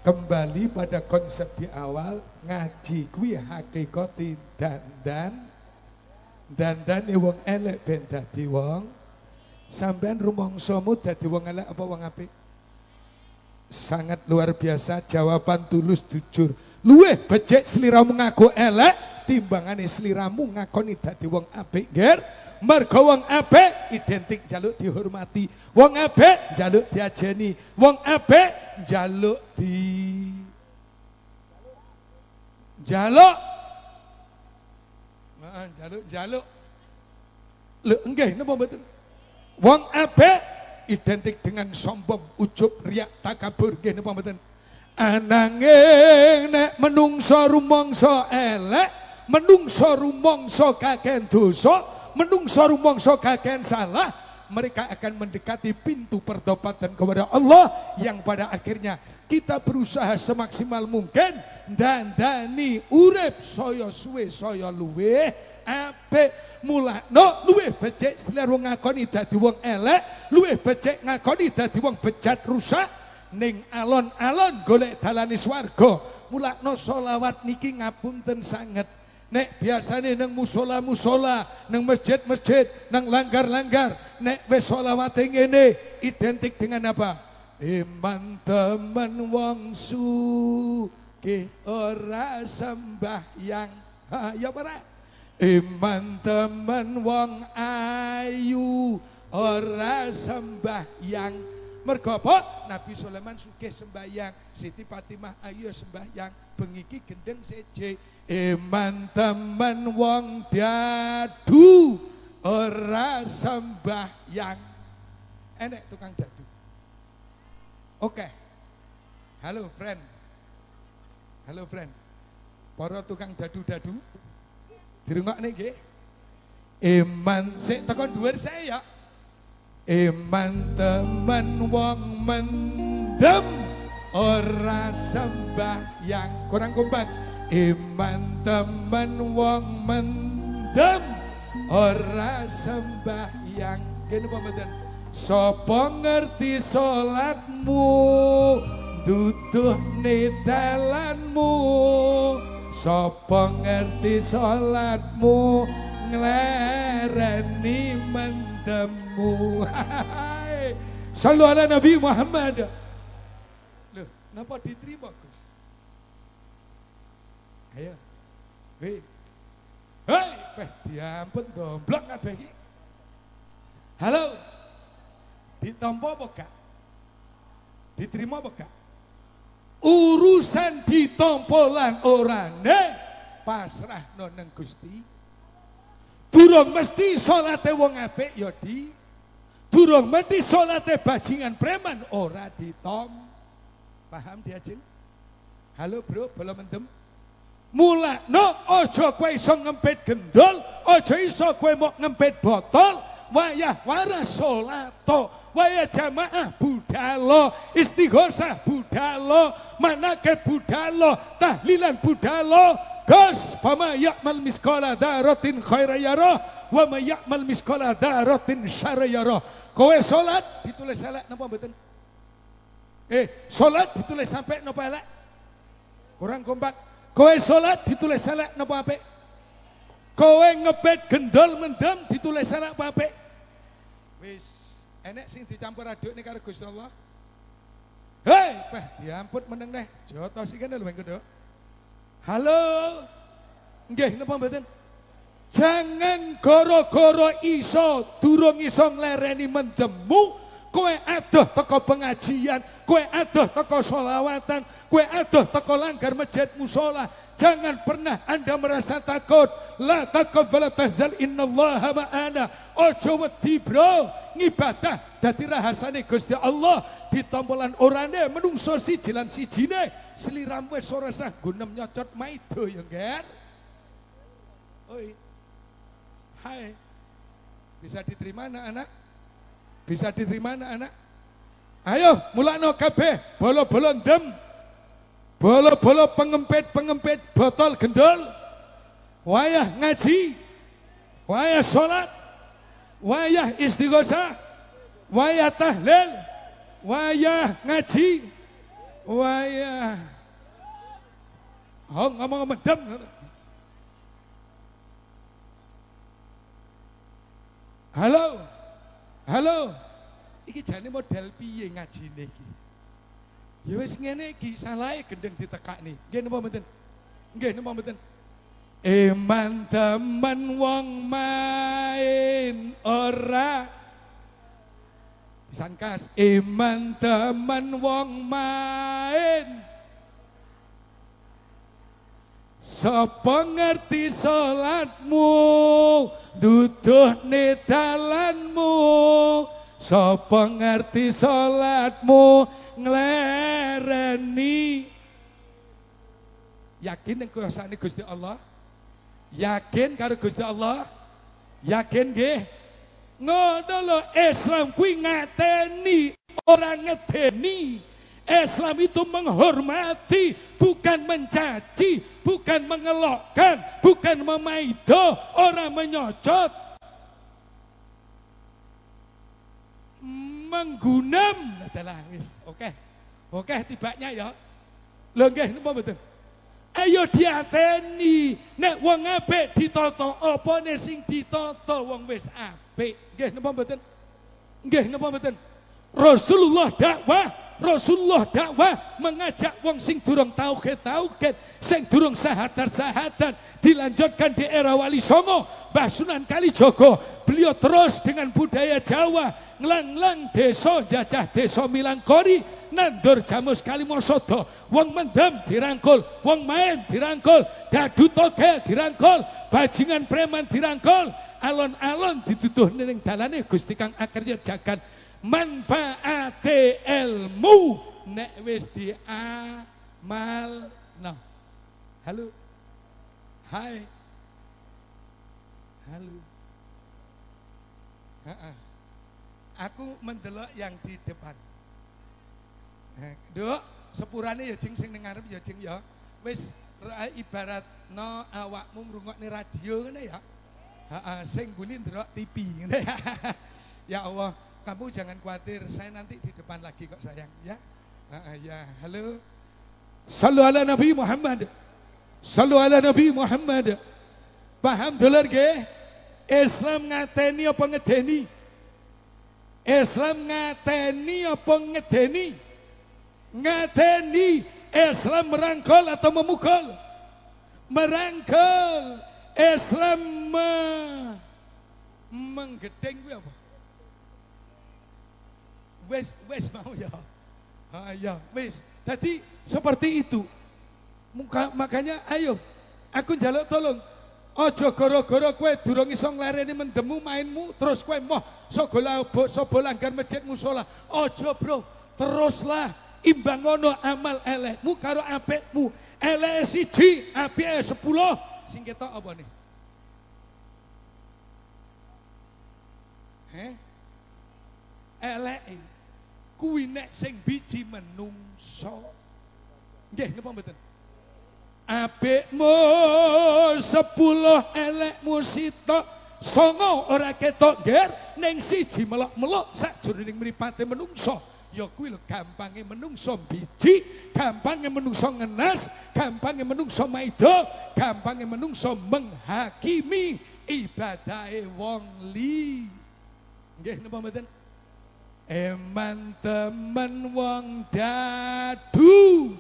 Kembali pada konsep di awal ngaji kuwi hakikati dandan. Dandan wong elek ben dadi wong. Sampean rumangsamu dadi wong elek apa wong apik? Sangat luar biasa jawaban tulus jujur. Luweh becek sliramu ngaku elek timbangane sliramu ngakoni dadi wong apik ger mergo wong apik identik jaluk dihormati. Wong apik jaluk diajeni. Wong apik jaluk di jaluk Nah, jaluk jaluk lho enggak napa mboten? Wong apik identik dengan sombong, ujub, riak, takabur, nggih napa mboten? Ananging nek menungso rumangsa elek, menungso rumangsa kakehan dosa, menungso rumangsa kakehan salah, mereka akan mendekati pintu pertobatan kepada Allah yang pada akhirnya kita berusaha semaksimal mungkin. Dan dani urip saya suwe saya luwe apik mulakno luwih becik selir wong ngakoni dadi wong elek luwih becik ngakoni dadi wong bejat rusak. Ning alon-alon golek dalane swarga mulakno selawat niki ngapunten sanget nek biasane nang musola-musola nang masjid-masjid nang langgar-langgar nek wis selawate ngene identik dengan apa iman temen wong sugih ora sembahyang ha ya ora Iman temen wong ayu ora sembahyang. Mergo apa? Nabi Sulaiman sugih sembahyang, Siti Fatimah ayu sembahyang, bengiki gendeng seje. Iman temen wong dadu ora sembahyang. Enek tukang dadu. Oke. Halo friend. Halo friend. Para tukang dadu-dadu. Dirungokne nggih. Iman sik tekan dhuwur saya ya. Iman temen wong mendem ora sembahyang. Kurang kompak. Iman temen wong mendem ora sembahyang. Apa mboten? Sapa ngerti salatmu duduhne dalanmu Sapa ngerti salatmu nglereni mendemu. Hai. Sallu ala Nabi Muhammad. Loh, napa diterima? Ayo. Hei. Hei, peh diampun domblok kabeh iki. Halo. Ditampa apa gak? Diterima apa gak? urusan ditompolan orane pasrah noneng Gusti durung mesti salate wong apik ya di durung mesti salate bajingan preman ora ditom paham diajeng halo bro belum mendem mula no ojo kowe iso ngempet gendol ojo iso kowe mau ngempet botol. Wayah waras solato wayah jamaah budalo istighosah budalo manake budalo tahlilan budalo Gus fama ya'mal miskola darotin khaira yara wa ma ya'mal miskola darotin syara yara. Kowe salat ditulis elek napa mboten? Eh salat ditulis sampai napa elek? Kurang kompak kowe salat ditulis elek napa apik kowe ngebet gendol mendem ditulis elek apa apik wis enek sing dicampur aduk nih karo Gusti Allah Hei, peh, diampun meneng neh. Joto sih kan lho mengko, Halo. Nggih, napa mboten? Jangan goro-goro iso durung iso nglereni mendemu, kowe adoh teko pengajian, kowe adoh teko solawatan, kowe adoh teko langgar masjid musola. Jangan pernah Anda merasa takut. La takut wala tahzal innallaha ma'ana. Ojo wedi bro, ngibadah dadi rahasane Gusti Allah ditompolan orane menungso siji lan sijine sliramu wis ora sah gunem nyocot maido ya, Nger. Oi. Hai. Bisa diterima anak-anak? Bisa diterima anak-anak? Ayo, mulakno kabeh, bolo-bolo ndem. Bolo-bolo pengempit-pengempit botol gendol. Wayah ngaji. Wayah sholat. Wayah istighosah. wayah tahlil, wayah ngaji, wayah Oh ngomong medem. Halo. Halo. Iki jane model piye ngajine iki? Ya wis ngene iki, salahe gendeng ditekakne. Nggih napa mboten? Nggih napa mboten? Iman temen wong main ora Pisan kas iman temen wong main Sapa ngerti salatmu duduhne dalanmu Sapa ngerti salatmu nglereni Yakin ning kuasane Gusti Allah? Yakin karo Gusti Allah? Yakin nggih? Ngono lho Islam kuwi ngateni ora ngedeni. Islam itu menghormati, bukan mencaci, bukan mengelokkan, bukan memaido, orang menyocot. Menggunam adalah wis. Oke. Oke tibanya ya. Lho nggih napa mboten? Ayo diateni, nek wong apik ditata apa sing ditata wong wis apik. Nggih napa mboten? Nggih napa mboten? Rasulullah dakwah Rasulullah dakwah mengajak wong sing durung tauhid tauhid, sing durung sahadat sahadat, dilanjutkan di era Wali Songo, Mbah Sunan Kalijogo. Beliau terus dengan budaya Jawa, ngelang-lang desa jajah desa Milangkori, nandur jamus Kalimosodo, wong mendem dirangkul, wong main dirangkul, dadu togel dirangkul, bajingan preman dirangkul, alon-alon dituduh ning dalane Gusti Kang Akarya jagat manfaate ilmu nek wis diamal no. Halo. Hai. Halo. Ha -ha. Aku mendelok yang di depan. Duk, sepurane ya jeng sing ning ngarep ya jeng ya. Wis ibarat no awakmu ngrungokne radio ngene ya. Heeh, sing guni ndelok TV ngene ya. (laughs) ya Allah, kamu jangan khawatir, saya nanti di depan lagi kok sayang, ya. Uh, ya, halo. Sallu ala Nabi Muhammad. Sallu ala Nabi Muhammad. Paham dolar ke? Islam ngateni apa ngedeni? Islam ngateni apa ngedeni? Ngateni. Islam merangkul atau memukul? Merangkul. Islam me menggedeng apa? Wes wes mau ya. Ah ya, wes. Jadi seperti itu. Muka, makanya ayo aku njaluk tolong Ojo goro-goro kue durung iso nglareni mendemu mainmu terus kue moh saka sapa langgar masjid musola. Ojo bro, teruslah imbangono amal elekmu karo apikmu. Elek siji, apike 10. Sing ketok apa nih? Heh? Elek kuwi nek sing biji menungso. Nggih, napa mboten? Apikmu sepuluh elekmu sitok songo ora ketok ger ning siji melok-melok sakjroning mripate menungso ya kuwi lho gampange menungso biji gampange menungso ngenas gampange menungso maido gampange menungso menghakimi ibadahe wong li nggih napa mboten Eman temen wong dadu.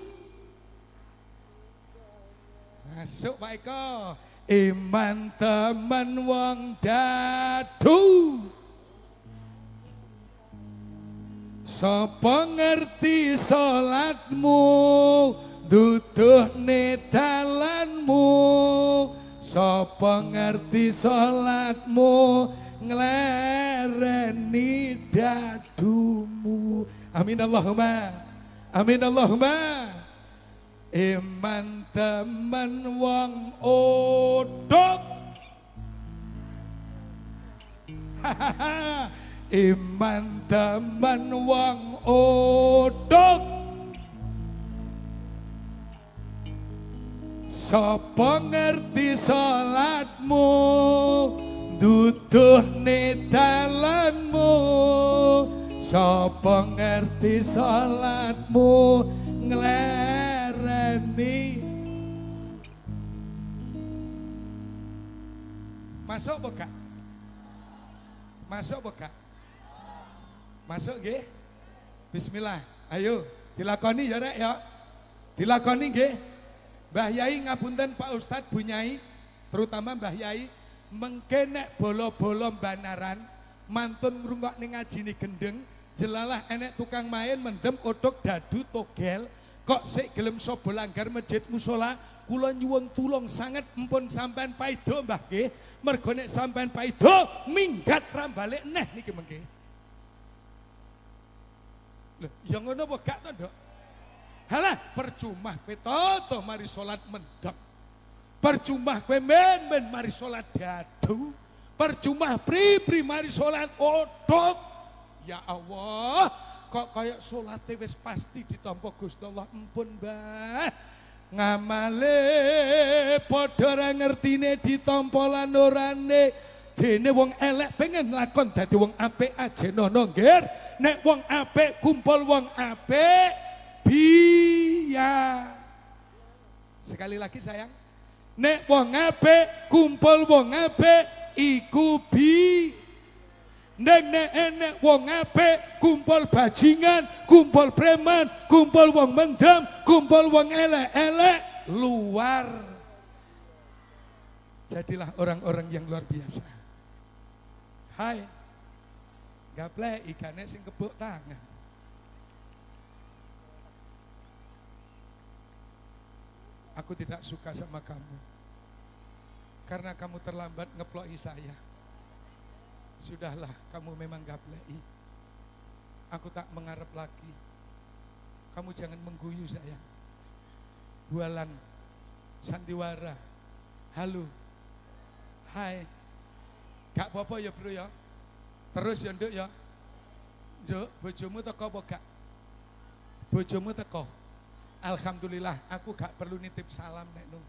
Masuk Pak Eko. Iman temen wong dadu. Sopo ngerti salatmu duduhne dalanmu Sopo ngerti salatmu nglereni dadumu. Amin Allahumma. Amin Allahumma. Iman temen wong odok. (laughs) Iman temen wong odok. Sapa ngerti salatmu? Duduh ne dalanmu Sapa ngerti salatmu nglereni Masuk apa? Masuk apa? Masuk nggih? Bismillah. Ayo, dilakoni ya rek ya. Dilakoni nggih. Mbah Yai ngapunten Pak Ustadz Bu Nyai, terutama Mbah Yai mengkenek bolo-bolo banaran mantun ngrungokne ngajine gendeng jelalah enek tukang main mendem otok dadu togel kok sik gelem sapa langgar masjid musola kula nyuwun tulung sanget empun sampean paido Mbah nggih mergo nek sampean paido minggat ra balik neh niki mengke Lho, ya ngono gak Nduk? Halah, percuma kowe toto mari salat mendem. Percuma kowe men-men mari salat dadu. Percuma pri-pri mari salat otok. Ya Allah, kok kayak salate wis pasti ditampa Gusti Allah empun, Mbah. Ngamale padha ra ngertine ditampa lan orane. Dene wong elek pengen lakon dadi wong apik aja nono nggih. Nek wong apik kumpul wong apik biya. Sekali lagi sayang. Nek wong apik kumpul wong apik iku bi. Nek nek enek wong apik kumpul bajingan, kumpul preman, kumpul wong mendem, kumpul wong elek-elek luar. Jadilah orang-orang yang luar biasa. Hai. Gaple ikannya sing kebuk tangan. Aku tidak suka sama kamu. Karena kamu terlambat ngeploi saya. Sudahlah, kamu memang gaplei. Aku tak mengharap lagi. Kamu jangan mengguyu saya. Bualan, sandiwara, halo, hai. Gak apa-apa ya bro ya. Terus ya nduk ya. Nduk, bojomu teko apa gak? Bojomu teko. Alhamdulillah, aku gak perlu nitip salam nek nu.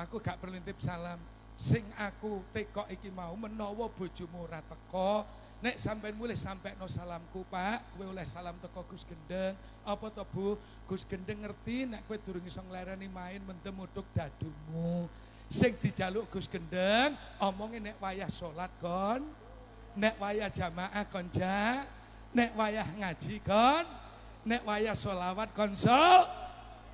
Aku gak perlu nitip salam. Sing aku teko iki mau menawa bojomu ora teko, nek sampean mulih sampekno salamku, Pak. Kowe oleh salam teko Gus Gendeng. Apa to, Bu? Gus Gendeng ngerti nek kowe durung iso nglereni main mendem uduk dadumu. Sing dijaluk Gus Gendeng, omongin nek wayah salat kon, nek wayah jamaah kon ja, nek wayah ngaji kon, nek wayah solawat konsol,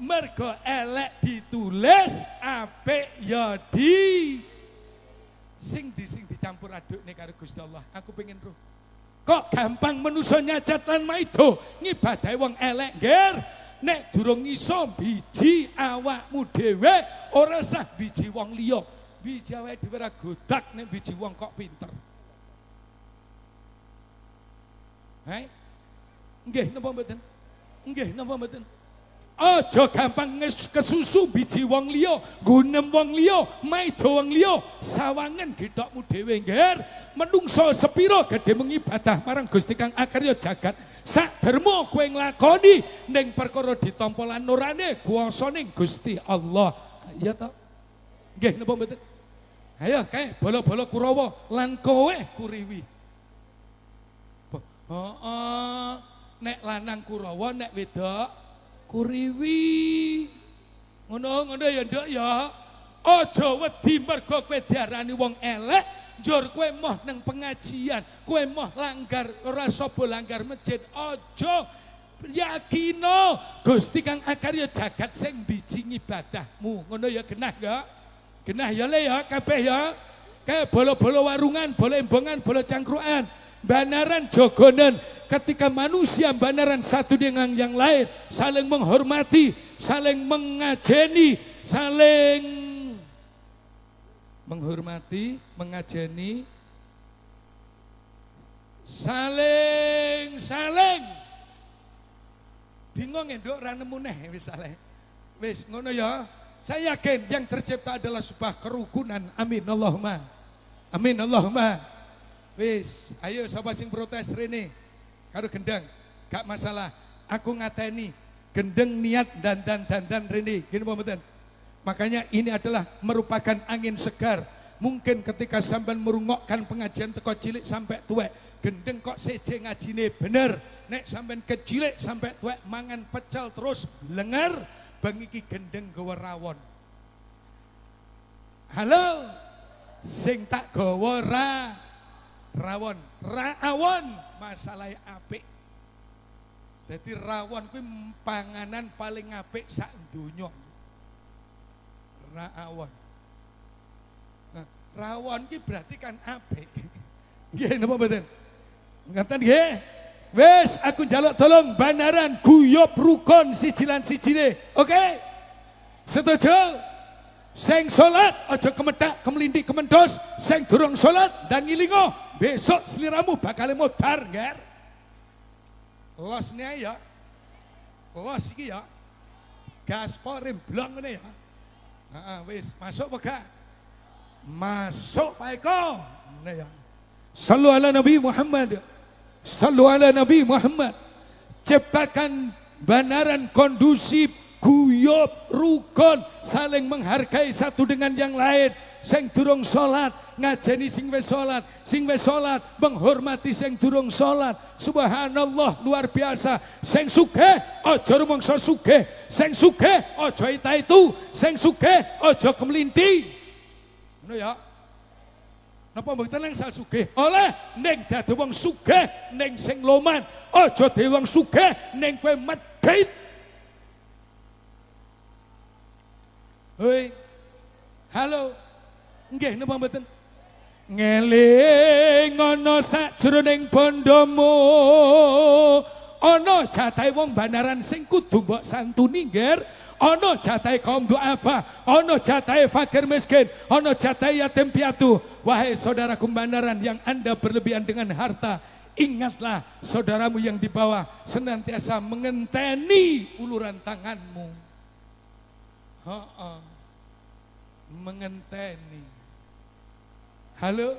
mergo elek ditulis, apik ya di sing di sing dicampur aduk nih karo Gusti Allah. Aku pengen roh. Kok gampang manusa nyacat lan maido ngibadahi wong elek ger. Nek durung iso biji awakmu dhewe ora sah biji wong liya. Biji awake dhewe ora godak nek biji wong kok pinter. Hai? Nggih napa mboten? Nggih napa mboten? Aja gampang kesusu biji wong liya, gunem wong liya, maido wong liya, sawangen gedokmu dhewe ngger. Menungso sepiro gedhe mengibadah marang Gusti Kang Akarya jagat. Sak dermo kowe nglakoni ning perkara ditampa lan nurane kuwasaning Gusti Allah. Iya ta? Nggih napa mboten? Ayo kae bola-bola Kurawa lan kowe kuriwi. Heeh. Nek lanang Kurawa nek wedok kuriwi. Ngono ngono ya nduk ya. Aja wedi mergo kowe diarani wong elek, njur kowe moh nang pengajian, kowe moh langgar ora sapa langgar masjid. Aja yakino Gusti Kang Akarya jagat sing biji ngibadahmu. Ngono ya genah ya. Genah ya le ya kabeh ya. Kayak bolo-bolo warungan, bolo embongan, bolo cangkruan, banaran jogonan. Ketika manusia banaran satu dengan yang lain, saling menghormati, saling mengajeni, saling menghormati, mengajeni, saling saling bingung ya nduk ra nemu neh wis saleh. Wis ngono ya. Saya yakin yang tercipta adalah sebuah kerukunan. Amin Allahumma. Amin Allahumma. Wis, ayo sapa sing protes rene. Karo gendang, gak masalah. Aku ngateni gendeng niat dandan dandan rene. Gini apa? Makanya ini adalah merupakan angin segar Mungkin ketika sampean merungokkan pengajian teko cilik sampai tuwek, gendeng kok seje ngajine bener. Nek sampean kecilik sampai tuwek mangan pecel terus lengar, bang iki gendeng gawa rawon. Halo. Sing tak gawa ra rawon, rawon masalah apik. Jadi rawon kuwi panganan paling apik sak donya. Rawon. Nah, rawon ki berarti kan apik. (laughs) Nggih napa mboten? Ngaten nggih. Wes aku njaluk tolong banaran guyub rukun sijilan sijine. Oke? Setuju? Sing salat aja kemetak, kemelindik, kementos. Sing durung salat dan ngilingo, besok seliramu bakal modar, nger. Losnya ya. Los iki ya. Gaspol rem blong ngene ya. Heeh, wis masuk gak? Masuk Pak Eko. Ngene ya. Ala Nabi Muhammad. Sallu ala Nabi Muhammad. Ciptakan banaran kondusif, guyub, rukun, saling menghargai satu dengan yang lain. Sing durung salat ngajeni sing wis salat, sing wis salat menghormati sing durung salat. Subhanallah luar biasa. Sing sugih aja rumangsa sugih, sing sugih aja ita itu, sing sugih aja kemlinti. Ngono ya. Napa mboten nang sal sugih? Oleh ning dadi wong sugih ning sing loman, aja dadi wong sugih ning kowe medhit. Hoi. Halo. Nggih napa mboten? Ngeling ana sakjroning bondomu. Ana jatahe wong banaran sing kudu mbok santuni, Nger. Ana jatahe kaum duafa, ana jatahe fakir miskin, ana jatahe yatim piatu. Wahai saudaraku banaran yang Anda berlebihan dengan harta, ingatlah saudaramu yang di bawah senantiasa mengenteni uluran tanganmu. Ha-ha. Mengenteni. Halo?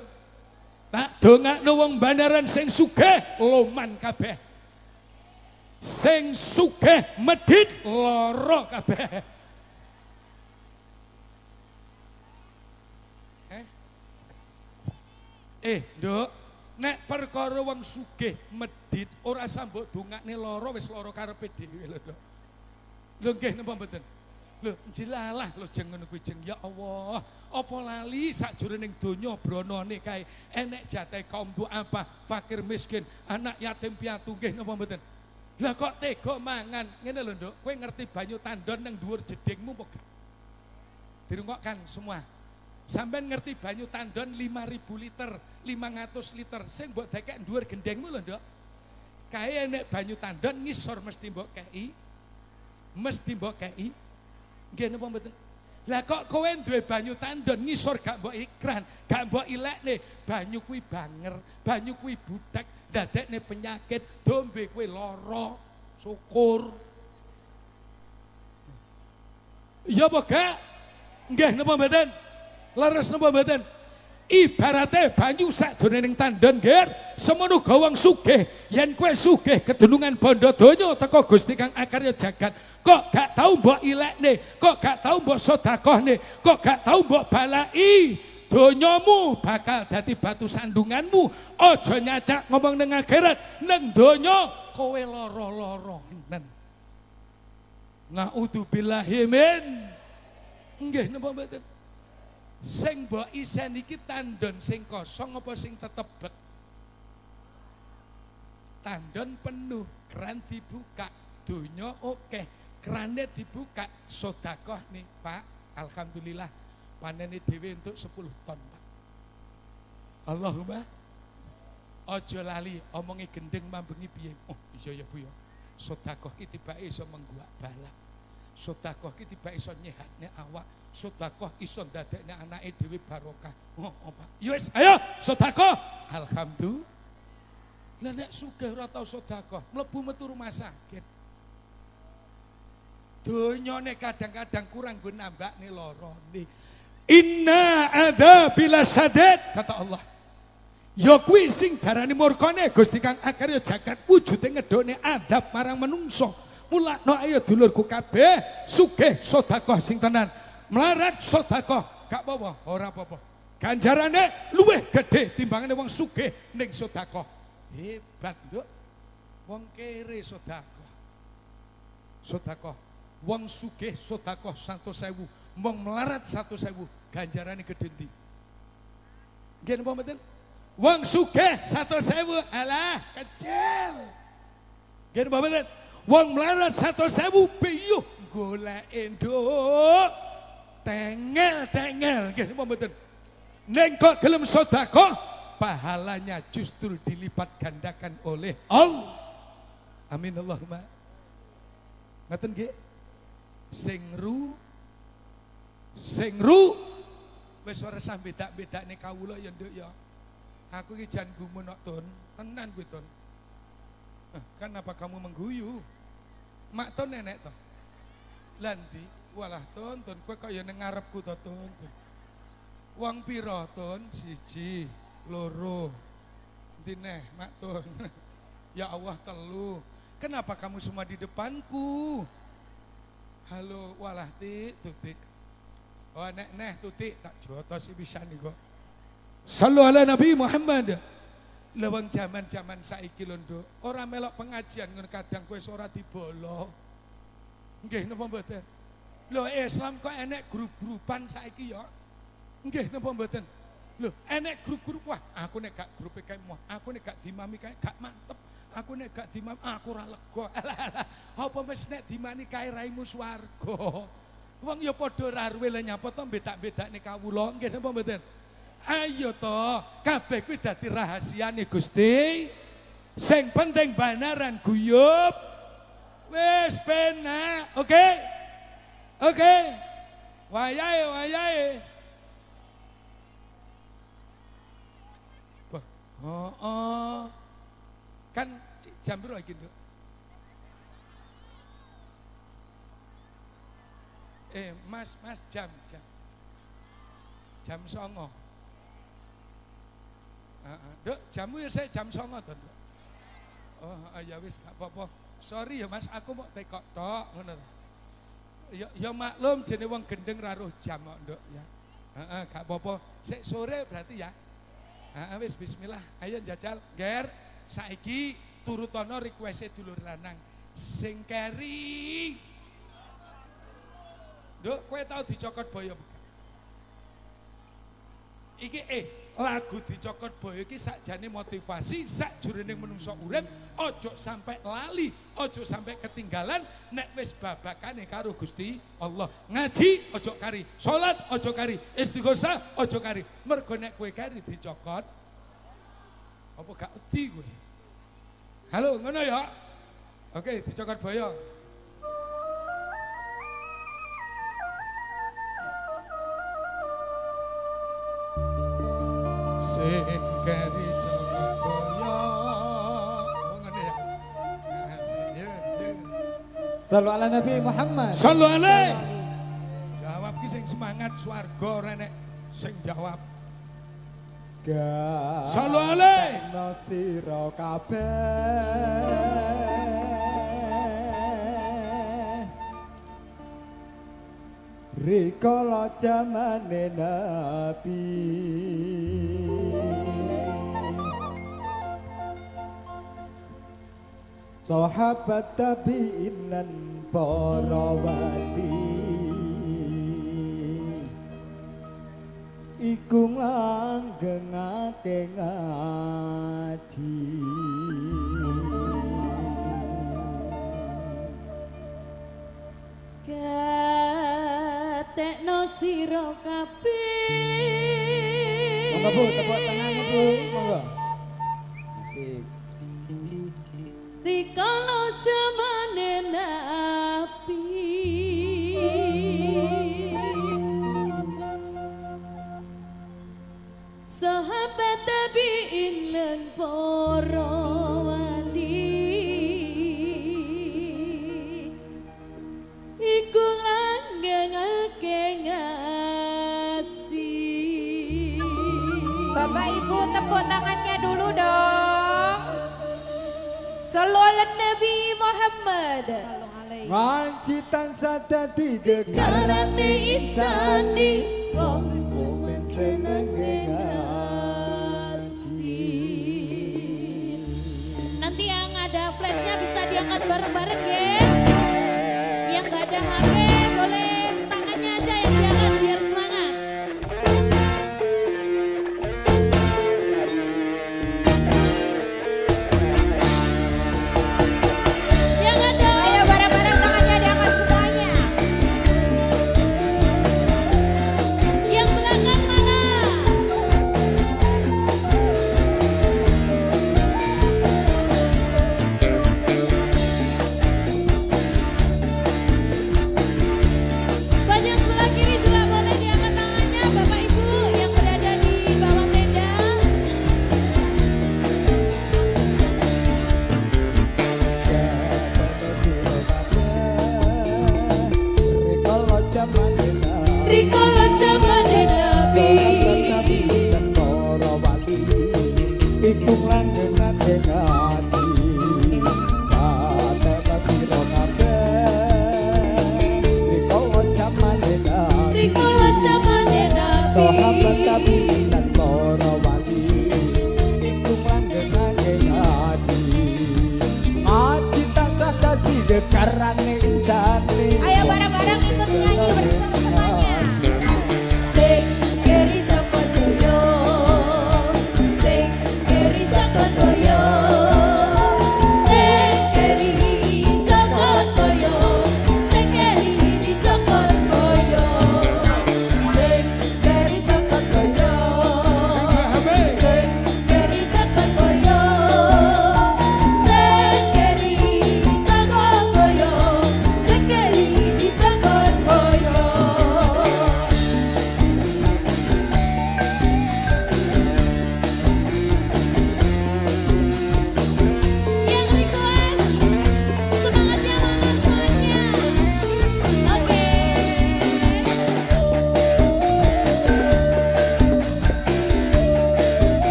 Tak dongakno wong bandaran sing sugih loman kabeh. Sing sugih medhit lara kabeh. Eh? Eh, Nduk, nek perkara wong sugih medhit ora sambok dongakne lara wis lara karepe dhewe lho, Nduk. Lho nggih napa mboten? Lho, jelalah lho jeng ngono jeng. Ya Allah, apa lali sakjroning donya bronone kae enek jatah kaum apa fakir miskin, anak yatim piatu nggih napa mboten? Lah kok tega mangan ngene lho, Nduk. Kowe ngerti banyu tandon nang dhuwur jedingmu apa gak? Dirungokkan semua. Sampeyan ngerti banyu tandon 5000 liter, 500 liter sing mbok dekek dhuwur gendengmu lho, Nduk. Kae enek banyu tandon ngisor mesti mbok kei. Mesti mbok kei. Nggih napa mboten? Lah kok kowe duwe banyu tandon ngisor gak mbok ikran, gak mbok ilekne, banyu kuwi banger, banyu kuwi butek, dadekne penyakit, dombe kuwi lara, syukur. Iya apa gak? Nggih napa mboten? Leres napa mboten? Ibarate banyu sakjroning tandon ger, semono gawang sugih, yen kowe sugih kedunungan bondo donya teko Gusti Kang akarya jagat, kok gak tau mbok ilekne, kok gak tau mbok sedekahne, kok gak tau mbok balai. Donyamu bakal dadi batu sandunganmu. Aja nyacak ngomong ning akhirat, ning donya kowe lara-lara nen. Naudzubillahi min. Nggih napa mboten? Sing mbok isen iki tandon sing kosong apa sing tetep Tandon penuh, keran dibuka, donya oke, kerannya dibuka, sodakoh nih Pak, Alhamdulillah panennya dewi untuk 10 ton Pak. Allahumma ojo lali omongi gendeng mambengi piye. Oh iya ya Bu ya. Sodakoh ki tibake iso mengguak bala. Sodakoh ki tibake iso nyehatne awak. Sodakoh iso ndadekne anake dhewe barokah. Oh, oh Pak. Yes, ayo sodakoh. Alhamdulillah. Lah nek sugih ora tau sedekah, metu rumah sakit. Donyane kadang-kadang kurang nggo nambakne lorone. Inna bila sadad kata Allah. Ya kuwi sing darani murkane Gusti Kang Akarya jagat wujude ngedone adab marang menungso. Mulakno ayo dulurku kabeh sugih sedekah sing tenan. Melarat sedekah, gak apa-apa, ora apa-apa. Ganjarane luwih gedhe timbangane wong sugih ning sedekah. Hebat, Nduk. Wong kere sedekah. Sedekah. Wong sugih sedekah 100.000, wong melarat 100.000, ganjarane gedhe ndi? Nggih napa mboten? Wong sugih 100.000, alah kecil. Nggih napa mboten? Wong melarat 100.000 piyuh goleke nduk. Tengel-tengel nggih napa mboten? Neng kok gelem pahalanya justru dilipat gandakan oleh Allah. Amin Allahumma. Ngaten nggih? Sing ru sing ru wis ora sah bedak-bedakne kawula ya ya. Aku iki jan gumun tenan Tun. Eh, kan apa kamu mengguyu? Mak Tun nenek to. Lanti, walah Tun, Tun kowe kok ya ning ngarepku to. Tun. Wong pira Tun? Siji, loro. Endi neh, Mak Tun? (laughs) ya Allah telu. Kenapa kamu semua di depanku? Halo, walah Tik, Tutik. Oh, nek neh Tutik tak jotos bisa nih kok. Sallu ala Nabi Muhammad. Lewang zaman-zaman saiki lho, Nduk. Ora melok pengajian ngono kadang kowe ora dibolo. Nggih napa mboten? Lho Islam kok enek grup-grupan saiki ya? Nggih napa mboten? Lho, enek grup-grup wah, aku nek gak grupe kae moh, aku nek gak dimami kae gak mantep. Aku nek gak dimam aku ora lega. (laughs) Apa wis nek dimani kae raimu swarga. Wong ya padha raruwe le nyapa to bedak-bedakne kawula. Nggih napa mboten? Ayo to, kabeh kuwi dadi rahasiane Gusti. Sing penting banaran guyub. Wis penak, oke? Oke. Wayahe, wayahe. Wah, Oh, oh. Kan jam berapa lagi? Eh, Mas, Mas jam, jam. Jam songo. Nduk, jamu ya saya jam songo to, Nduk. Oh, ah, ya wis gak apa-apa. Sorry ya Mas, aku mau tekok tok ngono. Ya ya maklum jene wong gendeng ra roh jam kok, Nduk ya. Heeh, gak apa-apa. Sore berarti ya. Heeh, wis bismillah. Ayo jajal. Ger, saiki turutono request dulur lanang. Sing keri. Nduk, kowe tau dicokot boyo? Iki eh lagu dicokot boyo iki sakjane motivasi sak jroning menungso urip ojo sampai lali, ojo sampai ketinggalan nek wis babakane karo Gusti Allah. Ngaji ojo kari, salat ojo kari, istighosah ojo kari. Mergo nek kowe kari dicokot apa gak wedi kowe? Halo, ngono ya? Oke, dicokot boyo. Sing ya. Sallu ala Nabi Muhammad. Sallu alaih. Jawab ki sing semangat swarga ora nek sing jawab. Sallu alaih. Tekno sira kabeh. Rikala jamane Nabi Sahabat tabi'in lan para wali Iku langgengake ngaji Gatekno sira kabeh. Monggo Bu, tepuk tangan Bu, monggo. Asik. Rikala jamane nabi. Sahabat tabi'in lan para Salawat Nabi Muhammad. Manci tansah dadi gegarane insani. Wong Nanti yang ada flashnya bisa diangkat bareng-bareng ya. Yang gak ada HP boleh.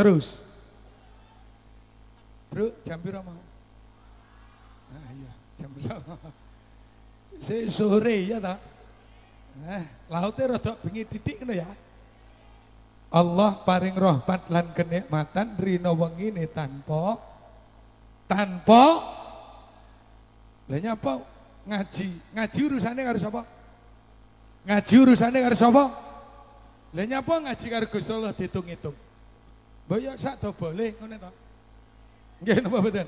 Terus. Bro, jam mau? Ah iya, jam berapa? (laughs) Si sore ya tak? Eh, lautnya rada bengi didik ngono ya. Allah paring rahmat lan kenikmatan rino wengine tanpa tanpa Lah nyapa ngaji. Ngaji urusane karo sapa? Ngaji urusane karo sapa? Lah nyapa ngaji karo Gusti Allah ditung-hitung. Ya sak do boleh ngono to. Nggih napa mboten?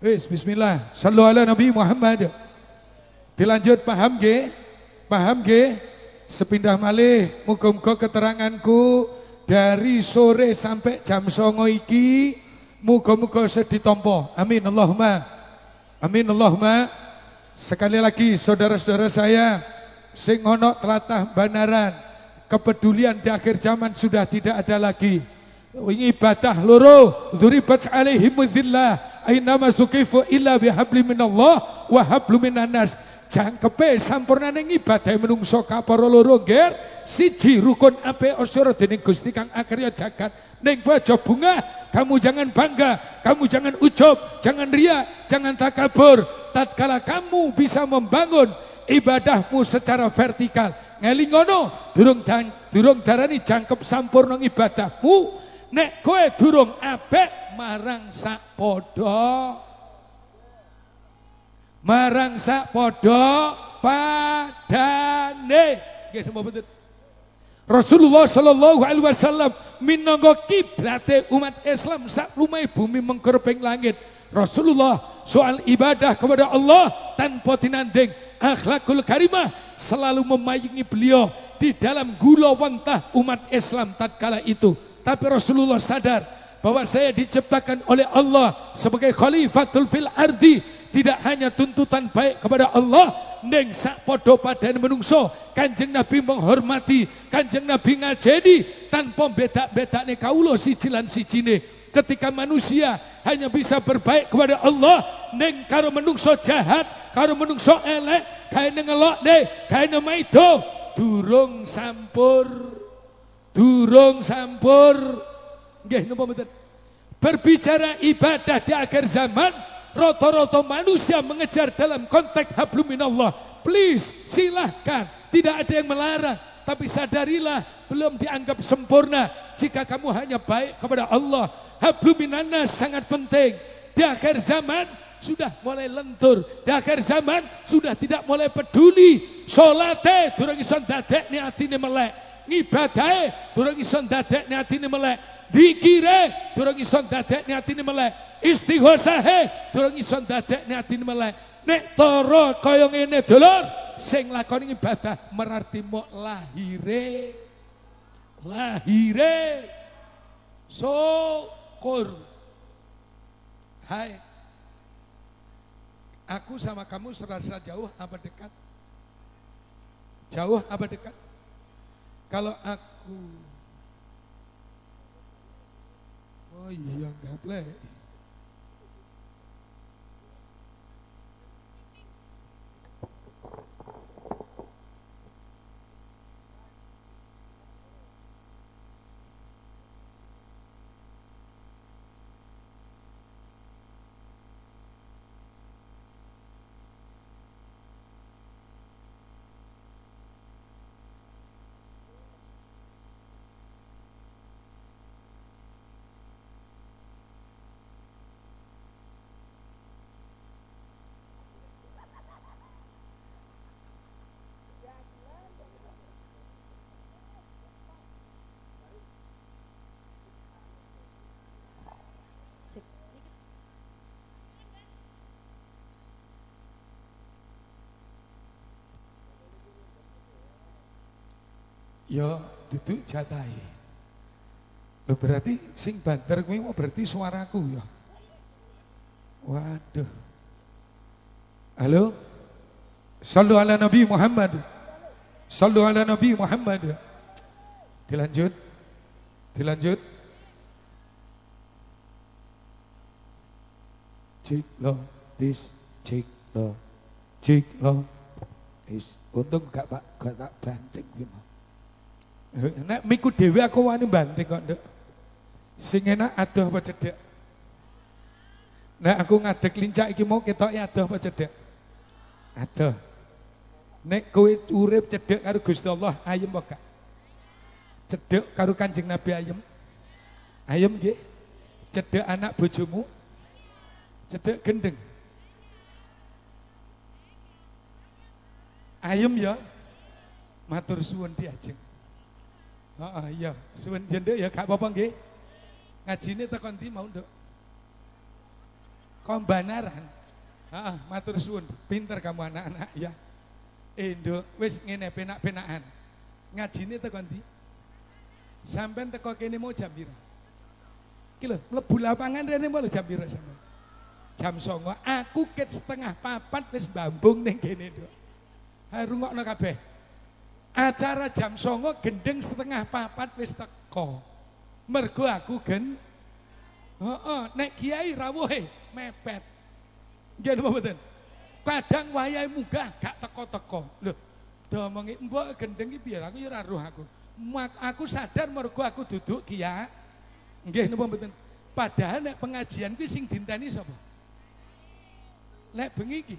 Wis bismillah. Sallu ala Nabi Muhammad. Dilanjut paham nggih? Paham nggih? Sepindah malih muga-muga keteranganku dari sore sampai jam songo iki muga-muga seditompo. Amin Allahumma. Amin Allahumma. Sekali lagi saudara-saudara saya sing ono telatah banaran kepedulian di akhir zaman sudah tidak ada lagi. Ibadah loro dzuribat alaihim dzillah. Aina masukifu illa bihabli minallah wa hablu minan nas. Jangkepe sampurnane ibadah menungso kapara loro ger. Siji rukun ape asyara dening Gusti Kang Akarya jagat. Ning baja bunga kamu jangan bangga kamu jangan ujub jangan ria jangan takabur. Tatkala kamu bisa membangun ibadahmu secara vertikal. Ngeling ngono durung dan durung darani jangkep sampurna ibadahmu nek kowe durung apik marang sak padha marang sak padha padane nggih betul Rasulullah Shallallahu Alaihi Wasallam minangka kiblate umat Islam sak lumai bumi mengkerpeng langit. Rasulullah soal ibadah kepada Allah tanpa tinanding akhlakul karimah selalu memayangi beliau di dalam gula wantah umat Islam tatkala itu. Tapi Rasulullah sadar bahwa saya diciptakan oleh Allah sebagai khalifatul fil ardi. Tidak hanya tuntutan baik kepada Allah neng sak podo padan menungso. Kanjeng Nabi menghormati kanjeng Nabi ngajeni tanpa beda-beda ne kaulo sijilan sijine. Ketika manusia hanya bisa berbaik kepada Allah neng karo menungso jahat karo menungso elek kae ngelok deh kae maido durung sampur durung sampur nggih napa mboten berbicara ibadah di akhir zaman Rata-rata manusia mengejar dalam konteks habluminallah. Please, silahkan. Tidak ada yang melarang. Tapi sadarilah, belum dianggap sempurna. Jika kamu hanya baik kepada Allah. Habluminanas sangat penting. Di akhir zaman, sudah mulai lentur. Di akhir zaman, sudah tidak mulai peduli. Salate, durang ison dadek ni atine melek. Ngibadahe, durang ison dadek ni atine melek. Dikire, durang ison dadek ni atine melek. Istighosahe durung iso ndadekne atine melek. Nek tara kaya ngene dulur sing lakoni ibadah merarti mok lahire. Lahire. Syukur. Hai. Aku sama kamu serasa jauh apa dekat? Jauh apa dekat kalau aku oh iya enggak Ya duduk jatahi. Lo berarti sing banter kuwi berarti suaraku ya. Waduh. Halo? Sallu ala Nabi Muhammad. Sallu ala Nabi Muhammad. Dilanjut. Dilanjut. Cik lo, dis, cik lo, cik lo. Is, untung gak pak, gak tak banting mau. Nek miku dhewe aku wani banting kok, Nduk. Sing enak adoh apa cedek? Nek aku ngadeg lincak iki mau ketoke adoh apa cedek? Adoh. Nek kowe urip cedek karo Gusti Allah, ayem apa gak? Cedek karo Kanjeng Nabi ayem. Ayem nggih. Cedek anak bojomu. Cedek gendeng. Ayem ya. Matur suwun diajeng. Heeh iya, suwun jendek ya gak apa-apa nggih. Ngajine tekan ndi mau, Nduk? Kombanaran. Heeh, matur suwun. Pinter kamu anak-anak ya. Eh, Nduk, wis ngene penak-penakan. Ngajine tekan ndi? Sampeyan teko kene mau jam pira? Ki lho, mlebu lapangan rene mau jam pira sampeyan? Jam 09.00. Aku ket setengah papat wis bambung ning kene, Nduk. Ha rungokno kabeh. Acara jam songo gendeng setengah papat wis teko. Mergo aku gen. Heeh, nek kiai rawuhe mepet. Nggih napa mboten? Kadang wayahe munggah gak teko-teko. Lho, domongi mbok gendeng iki piye? Aku ya ora roh aku. Aku sadar mergo aku duduk kiai. Nggih napa mboten? Padahal nek pengajian kuwi sing dinteni sapa? Lek bengi iki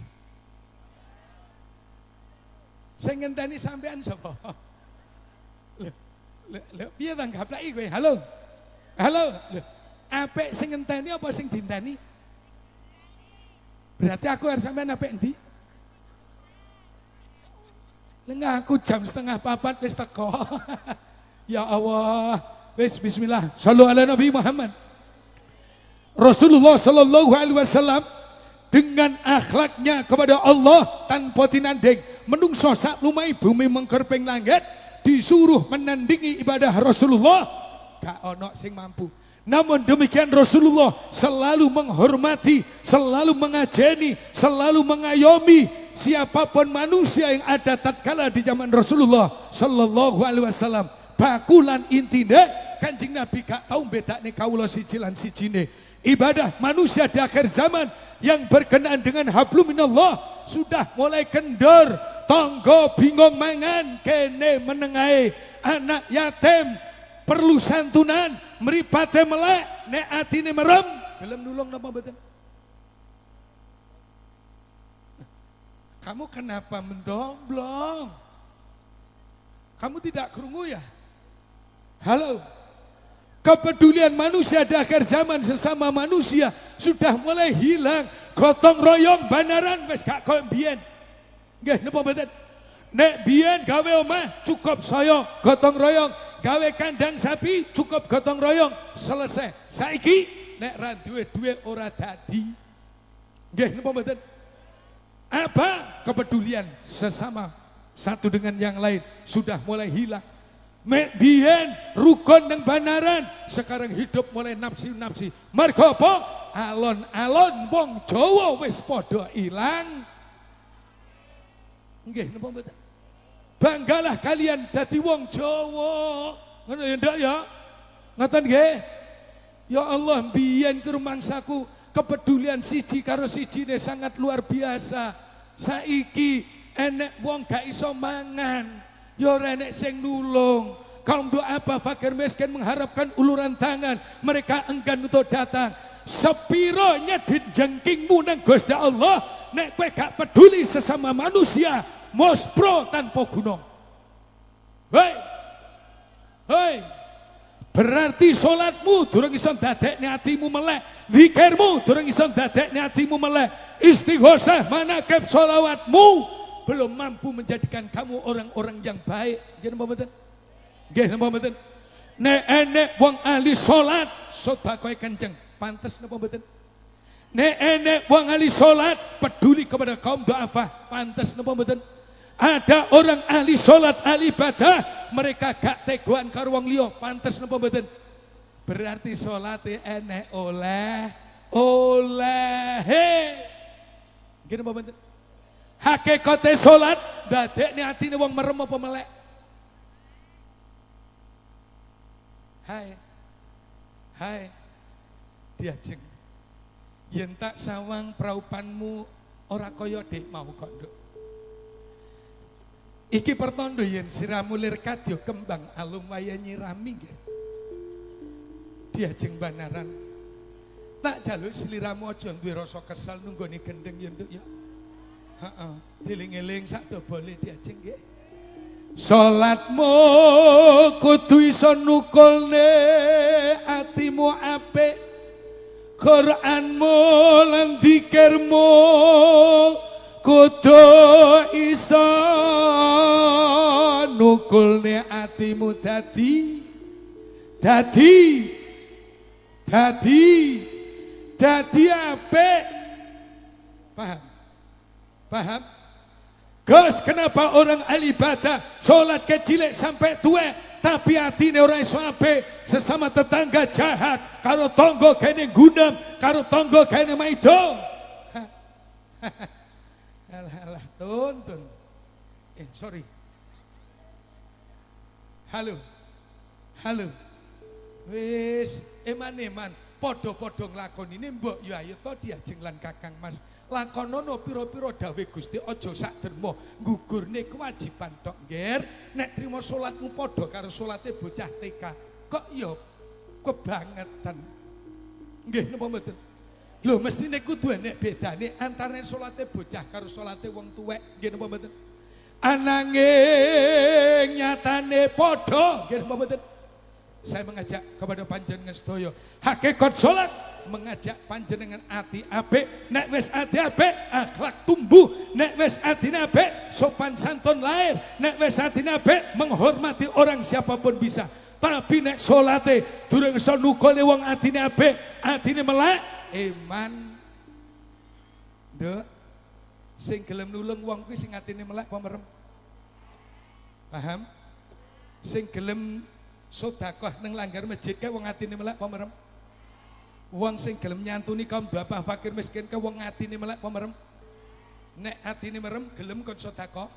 Sing ngenteni sampean sapa? Lho, lho, piye bang gaplaki kowe? Halo. Halo. Lho, apik sing ngenteni apa sing dinteni? Berarti aku harus sampean apik endi? Lengah aku jam setengah papat wis teko. (laughs) ya Allah. Wis bismillah. Sallu ala Nabi Muhammad. Rasulullah sallallahu alaihi wasallam dengan akhlaknya kepada Allah tanpa tinanding menungso sak lumai bumi mengkerping langit disuruh menandingi ibadah Rasulullah. Gak ono sing mampu. Namun demikian Rasulullah selalu menghormati selalu mengajeni selalu mengayomi siapa pun manusia yang ada tatkala di zaman Rasulullah sallallahu alaihi wasallam. Bakulan intine kanjeng Nabi gak tau bedakne kawula siji lan sijine ibadah manusia di akhir zaman yang berkenaan dengan hablum minallah sudah mulai kendor. Tonggo bingung mangan kene menengai anak yatim perlu santunan meripate melek nek atine merem. Gelem nulung napa mboten? Kamu kenapa mendomblong? Kamu tidak kerungu ya? Halo kepedulian manusia di akhir zaman sesama manusia sudah mulai hilang. Gotong royong banaran wis gak koyo biyen nggih napa mboten? Nek biyen gawe omah cukup saya gotong royong. Gawe kandang sapi cukup gotong royong. Selesai. Saiki nek ra duwe duwe ora dadi. Nggih napa mboten? Apa kepedulian sesama? Satu dengan yang lain sudah mulai hilang Mek biyen rukun nang banaran, sekarang hidup mulai nafsi-nafsi. Mergo apa? Alon-alon wong Jawa wis padha ilang. Nggih napa mboten? Banggalah kalian dadi wong Jawa. Ngono ya ndak ya? Ngoten nggih? Ya Allah, biyen ke rumangsaku kepedulian siji karo sijine sangat luar biasa. Saiki enek wong gak iso mangan. Ya ora enek sing nulung. Kaum apa fakir miskin mengharapkan uluran tangan, mereka enggan untuk datang. Sepiro nyedit jengkingmu nang Gusti Allah, nek kowe peduli sesama manusia, mospro tanpa gunung. Hei. Hei. Berarti sholatmu durung iso dadekne atimu melek, zikirmu durung iso dadekne atimu melek, istighosah manakib sholawatmu belum mampu menjadikan kamu orang-orang yang baik. Nggih napa mboten? Nggih napa mboten? Nek enek wong ahli salat, sedekah kenceng. Pantes napa mboten? Nek enek wong ahli salat peduli kepada kaum duafa, pantes napa mboten? Ada orang ahli salat, ahli ibadah mereka gak teguan karo wong liya, pantes napa mboten? Berarti salate enek oleh oleh. Nggih napa mboten? Hakikate salat dadekne atine wong merem apa melek? Hai. Hai. Diajeng. Yen tak sawang praupanmu ora kaya dek mau kok, Nduk. Iki pertondo yen siramu lir kadya kembang alum waya nyirami nggih. Diajeng banaran. Tak jaluk sliramu aja duwe rasa kesal nunggoni gendeng Nduk ya. Heeh, dieling-eling sak dobole diajeng nggih. Salatmu kudu iso nukulne atimu apik. Quranmu lan zikirmu kudu iso nukulne atimu dadi dadi dadi dadi apik. Paham? Paham? Gus, kenapa orang ahli ibadah sholat kecil sampai tua? Tapi hatinya orang apik sesama tetangga jahat. Karo tonggo kene gundam karo tonggo kene maido (laughs) alah alah tuntun eh sorry. Halo. Halo. Wis eman-eman podo-podo nglakoni ini mbok yo ayo to diajeng lan Kakang Mas. Lakonono piro-piro dawe Gusti aja sak derma gugurne kewajiban tok ngger. Nek trimo salatmu padha karo salate bocah TK kok ya kebangetan? Nggih napa mboten? Lho mestine kudu enek bedane antara salate bocah karo salate wong tuwek. Nggih napa mboten? Ananging nyatane padha. Nggih napa mboten saya mengajak kepada panjenengan sedaya. Hakikat salat mengajak panjenengan ati apik nek wis ati apik akhlak tumbuh. Nek wis atine apik sopan santun lahir. Nek wis atine apik menghormati orang siapa pun bisa. Tapi nek salate durung iso nukule wong atine apik atine melek iman. Nduk sing gelem nulung wong kuwi sing atine melek apa merem? Paham? Sing gelem sedekah nang langgar masjid kae wong atine melek apa merem Wong sing gelem nyantuni kaum duafa fakir miskin ke wong atine melek apa merem? Nek atine merem gelem kon sedekah.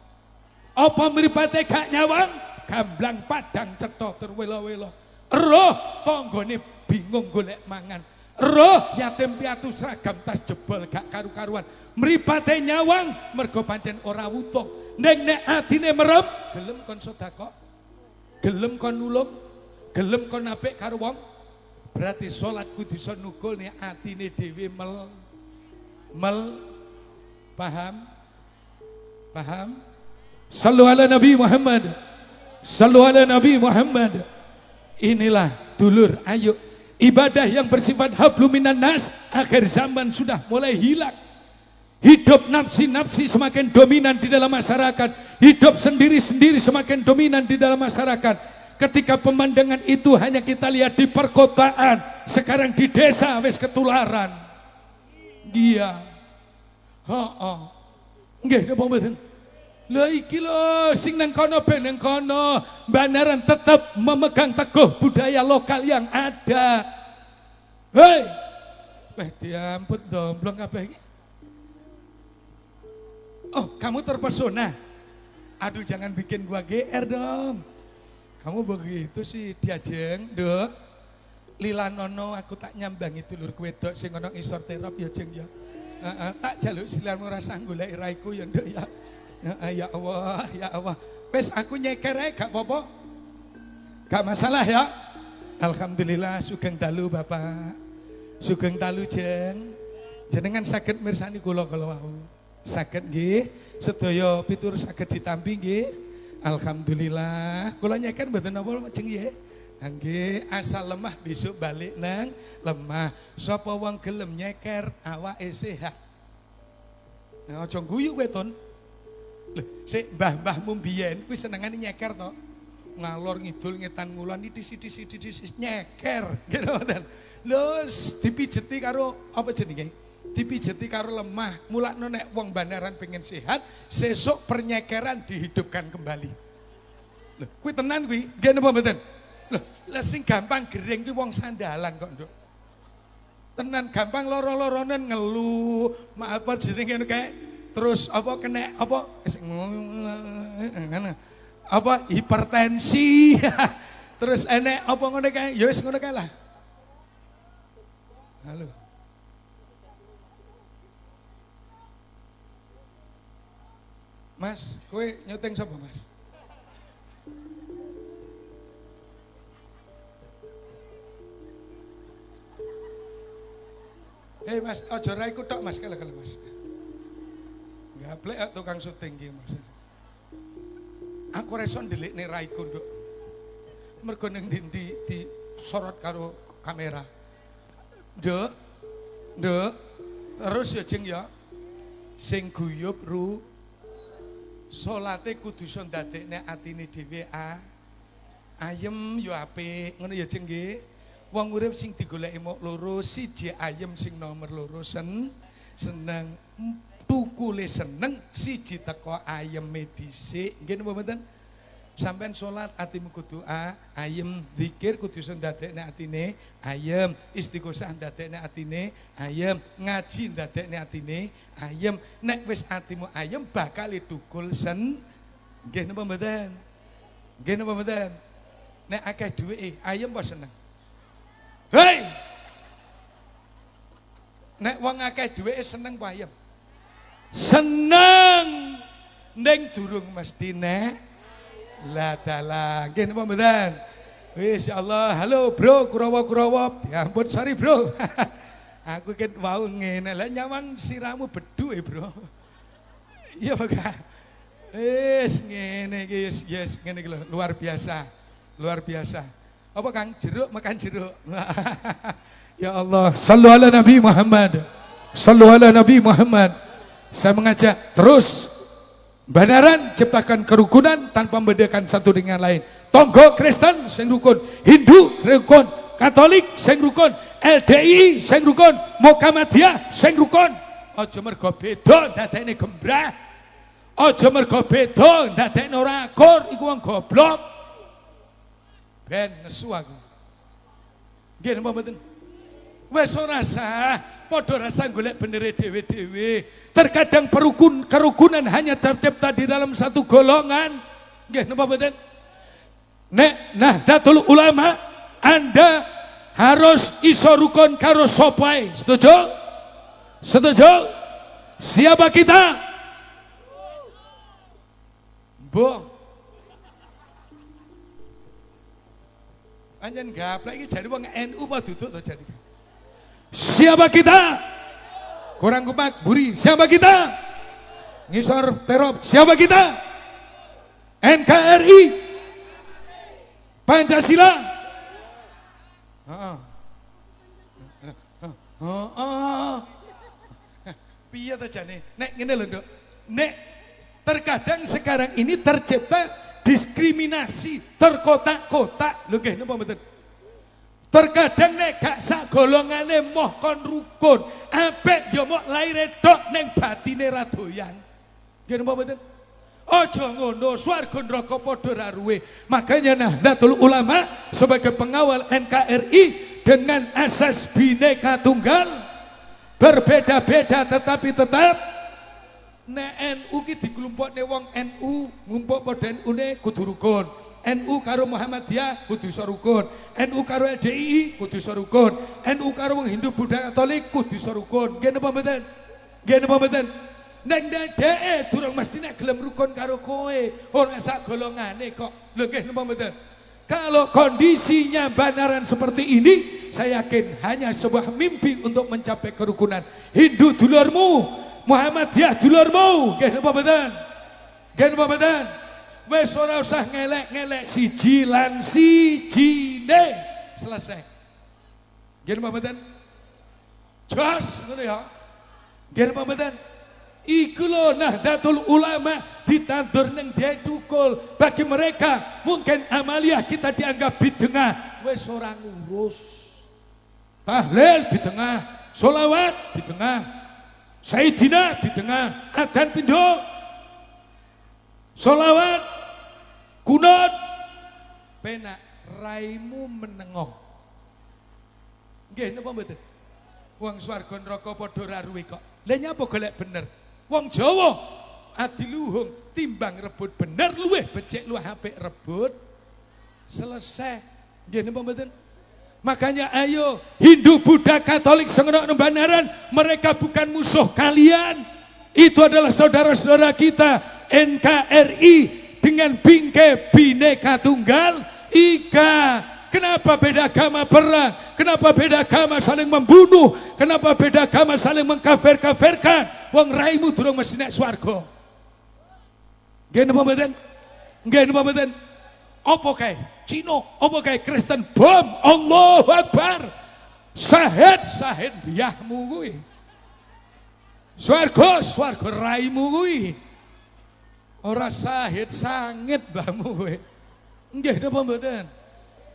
Apa mripate gak nyawang? Gamblang padang cetha tur welo-welo. Roh tanggane bingung golek mangan. Roh yatim piatu seragam tas jebol gak karu-karuan. Mripate nyawang mergo pancen ora wutuh. Ning nek atine merem gelem kon sedekah. Gelem kon nulung, gelem kon apik karo wong Berarti kudu iso nukul nih dewi mel mel paham? Paham? Sallu ala Nabi Muhammad. Sallu ala Nabi Muhammad. Inilah dulur, ayo ibadah yang bersifat habluminan nas akhir zaman sudah mulai hilang. Hidup nafsi-nafsi semakin dominan di dalam masyarakat. Hidup sendiri-sendiri semakin dominan di dalam masyarakat. Ketika pemandangan itu hanya kita lihat di perkotaan, sekarang di desa wis ketularan. Dia. Heeh. Nggih napa mboten? Lha iki lho sing nang kono ben nang kono, Banaran tetap memegang teguh budaya lokal yang ada. Hei. Weh diampun domblong kabeh iki. Oh, kamu terpesona? Aduh jangan bikin gua GR dong. Kamu begitu sih diajeng, dok. Lila nono aku tak nyambangi dulur kue dok sing ono isor terop ya jeng ya. Uh, uh, tak jaluk silamu rasa golek raiku ya dok ya. Uh, uh, ya Allah, ya Allah. Wes aku nyeker ae gak apa-apa. Gak masalah ya. Alhamdulillah sugeng dalu Bapak. Sugeng dalu jeng. Jenengan sakit mirsani kula kalau wau. Sakit nggih. Sedaya pitur sakit ditampi nggih. Alhamdulillah, kula nyeker mboten napa jeng nggih. Nggih, asal lemah besok balik nang lemah. Sapa wong gelem nyeker awake sehat. Nah, aja guyu kowe, Ton. Lho, sik mbah-mbahmu mbiyen kuwi senengane nyeker to. Ngalor ngidul ngetan ngulon idis-idis nyeker. Gitu. Lho, dipijeti karo apa jenenge? Dipijeti karo lemah. Mulakno nek wong bandaran pengen sehat, sesuk pernyekeran dihidupkan kembali. Lho, kuwi tenan kuwi, nggih napa mboten? Lho, lah sing gampang gering ki wong sandalan kok, Nduk. Tenan gampang loro-loronen ngeluh, apa jenenge kae. Terus apa kena apa apa hipertensi. (laughs) Terus enek apa ngono kae, ya ngono lah. Halo. Mas, kowe nyuting sapa, Mas? Hei Mas, aja raiku tok Mas, kalau Mas. Gaplek tukang syuting iki Mas. Aku reson nih raiku nduk. Mergo di sorot karo kamera. Nduk. Nduk. Terus ya jeng ya. Sing guyub ru salate kudu iso ndadekne atine dhewe a. Ayem yo apik, ngono ya jeng nggih. Wong urip sing digoleki mok loro, siji ayem sing nomor loro sen seneng tukule seneng siji teko ayeme dhisik. Nggih napa mboten? Sampeyan salat atimu kudu a, ayem zikir kudu ndadekne atine ayem, istighosah ndadekne atine ayem, ngaji ndadekne atine ayem. Nek wis atimu ayem bakal tukul sen. Nggih napa mboten? Nggih napa mboten? Nek akeh ayem apa seneng? Hei. Nek wong akeh dhuwite seneng payem. Seneng. Ning durung mesti nek la dalah. Nggih napa mboten? Wis Allah. Halo bro, Kurawa-kurawa. Ya ampun sorry bro. (laughs) Aku ket wau ngene. Lah nyawang siramu bedu e, Bro. (laughs) Iya, Pak. Wis ngene iki yes, yes ngene iki luar biasa. Luar biasa. Apa Kang? Jeruk makan jeruk. (laughs) ya Allah, sallu ala Nabi Muhammad. Sallu ala Nabi Muhammad. Saya mengajak terus Banaran ciptakan kerukunan tanpa membedakan satu dengan lain. Tonggo Kristen sing rukun, Hindu rukun, Katolik sing rukun, LDI sing rukun, Muhammadiyah sing rukun. Aja mergo beda dadekne gembrah. Aja mergo beda dadekne ora akur iku wong goblok. Ben nesu aku. Nggih napa mboten? Wes ora sah, padha rasa golek benere dhewe-dhewe. Terkadang perukun kerukunan hanya tercipta di dalam satu golongan. Nggih napa mboten? Nek Nahdlatul Ulama Anda harus iso rukun karo sopai. Setuju? Setuju? Siapa kita? Mbok Anjen gaplek iki jadi wong NU apa duduk to jadi. Siapa kita? Kurang kumak buri. Siapa kita? Ngisor terop. Siapa kita? NKRI. Pancasila. Piye to jane? Nek ngene lho, Nduk. Nek terkadang sekarang ini tercipta diskriminasi terkotak-kotak lho nggih napa mboten Terkadang nek gak sak golongane moh kon rukun, apik yo mok laire tok ning batine ra doyan. Nggih napa mboten? Aja ngono, swarga neraka padha ra ruwe. Makanya Nahdlatul Ulama sebagai pengawal NKRI dengan asas bineka tunggal berbeda-beda tetapi tetap Nek NU ki dikelompokne wong NU, ngumpuk padha NU-ne kudu rukun. NU karo Muhammadiyah kudu iso rukun. NU karo LDI kudu iso rukun. NU karo wong Hindu Buddha Katolik kudu iso rukun. Nggih napa mboten? Nggih napa mboten? Nek dhek durung mesti nek gelem rukun karo kowe, ora sak golongane kok. Lho nggih napa mboten? Kalau kondisinya banaran seperti ini, saya yakin hanya sebuah mimpi untuk mencapai kerukunan. Hindu dulurmu, Muhammadiyah dulurmu, nggih napa mboten? Nggih napa mboten? Wis ora usah ngelek-ngelek siji lan sijine. Selesai. Nggih mboten? Jos ngono ya. Nggih mboten? Iku lho Nahdlatul Ulama ditandur neng dia dukul. Bagi mereka mungkin amalia kita dianggap bidengah. Wes orang ngurus. Tahlil di tengah, solawat di tengah, Sayyidina di tengah adzan pindo solawat kunut penak raimu menengok. Nggih napa mboten? Wong swarga neraka padha ra ruwe kok. Lah nyapa golek bener? Wong Jawa adiluhung timbang rebut bener luweh becik luweh apik rebut selesai. Nggih napa mboten? Makanya ayo Hindu, Buddha, Katolik, Sengenok, Banaran mereka bukan musuh kalian. Itu adalah saudara-saudara kita NKRI dengan bingkai bineka tunggal ika. Kenapa beda agama perang? Kenapa beda agama saling membunuh? Kenapa beda agama saling mengkafir-kafirkan? Wong raimu durung mesti nek swarga. Nggih napa mboten? Nggih napa mboten? Apa kae? Cina, apa kae Kristen bom. Allahu Akbar. Sahid, sahid biyahmu kuwi. Swarga, swarga raimu kuwi. Ora sahid sangit mbahmu kowe. Nggih napa mboten?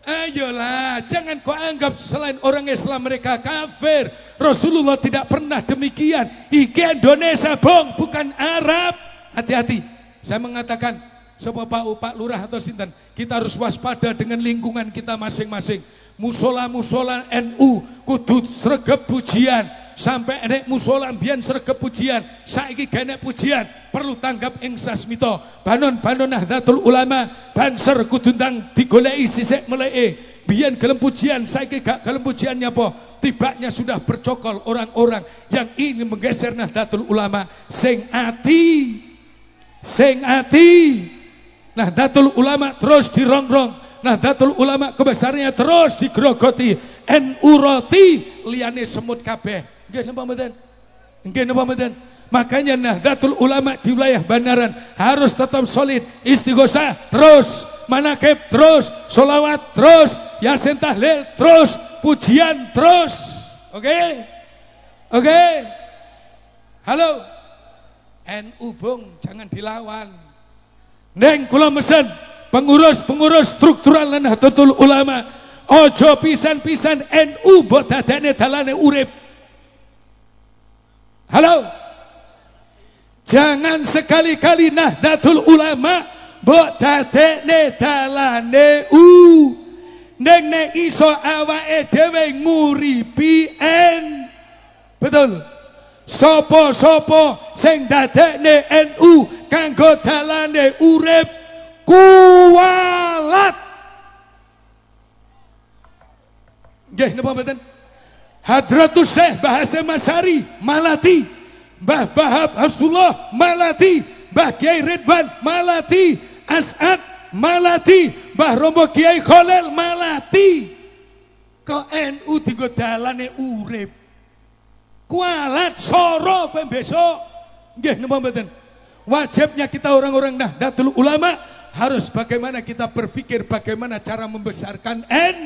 Ayolah, jangan kau anggap selain orang Islam mereka kafir. Rasulullah tidak pernah demikian. Iki Indonesia bong, bukan Arab. Hati-hati. Saya mengatakan, Sopo Pak Pak Lurah atau Sinten, kita harus waspada dengan lingkungan kita masing-masing. Musola-musola NU kudu sregep pujian. Sampai enek musola mbiyen sregep pujian, saiki genek pujian, perlu tanggap ing sasmito. Banon-banon Nahdlatul Ulama, banser kudu ndang digoleki sisik meleke. Biyen gelem pujian, saiki gak gelem pujian nyapa? Tibanya sudah bercokol orang-orang yang ingin menggeser Nahdlatul Ulama. Sing ati, sing ati. Nahdlatul Ulama terus dirongrong. Nahdlatul Ulama kebesarannya terus digrogoti. NU roti liane semut kabeh. Nggih napa mboten? Nggih napa mboten? Makanya Nahdlatul Ulama di wilayah Bandaran harus tetap solid, istighosah terus, manakib terus, solawat terus, yasin tahlil terus, pujian terus. Oke? Okay? Oke? Okay? Halo? NU Bung, jangan dilawan. Neng kula mesen pengurus-pengurus struktural Nahdlatul Ulama ojo pisan-pisan NU mbok dadekne dalane urip. Halo? Jangan sekali-kali Nahdlatul Ulama mbok dadekne dalane u. Neng nek iso awake dhewe nguripi en. Betul. Sopo-sopo sing dadekne NU kanggo dalane urip kualat. Nggih napa mboten? Hadratus Syekh Bahasa Masari Malati. Mbah Bahab Hafsullah Malati. Mbah Kiai Ridwan Malati. As'ad Malati. Mbah Romo Kiai Khalil Malati. Kok NU digo dalane urip? Kualat soro kowe besok. Nggih napa mboten? Wajibnya kita orang-orang Nahdlatul Ulama harus bagaimana kita berpikir bagaimana cara membesarkan N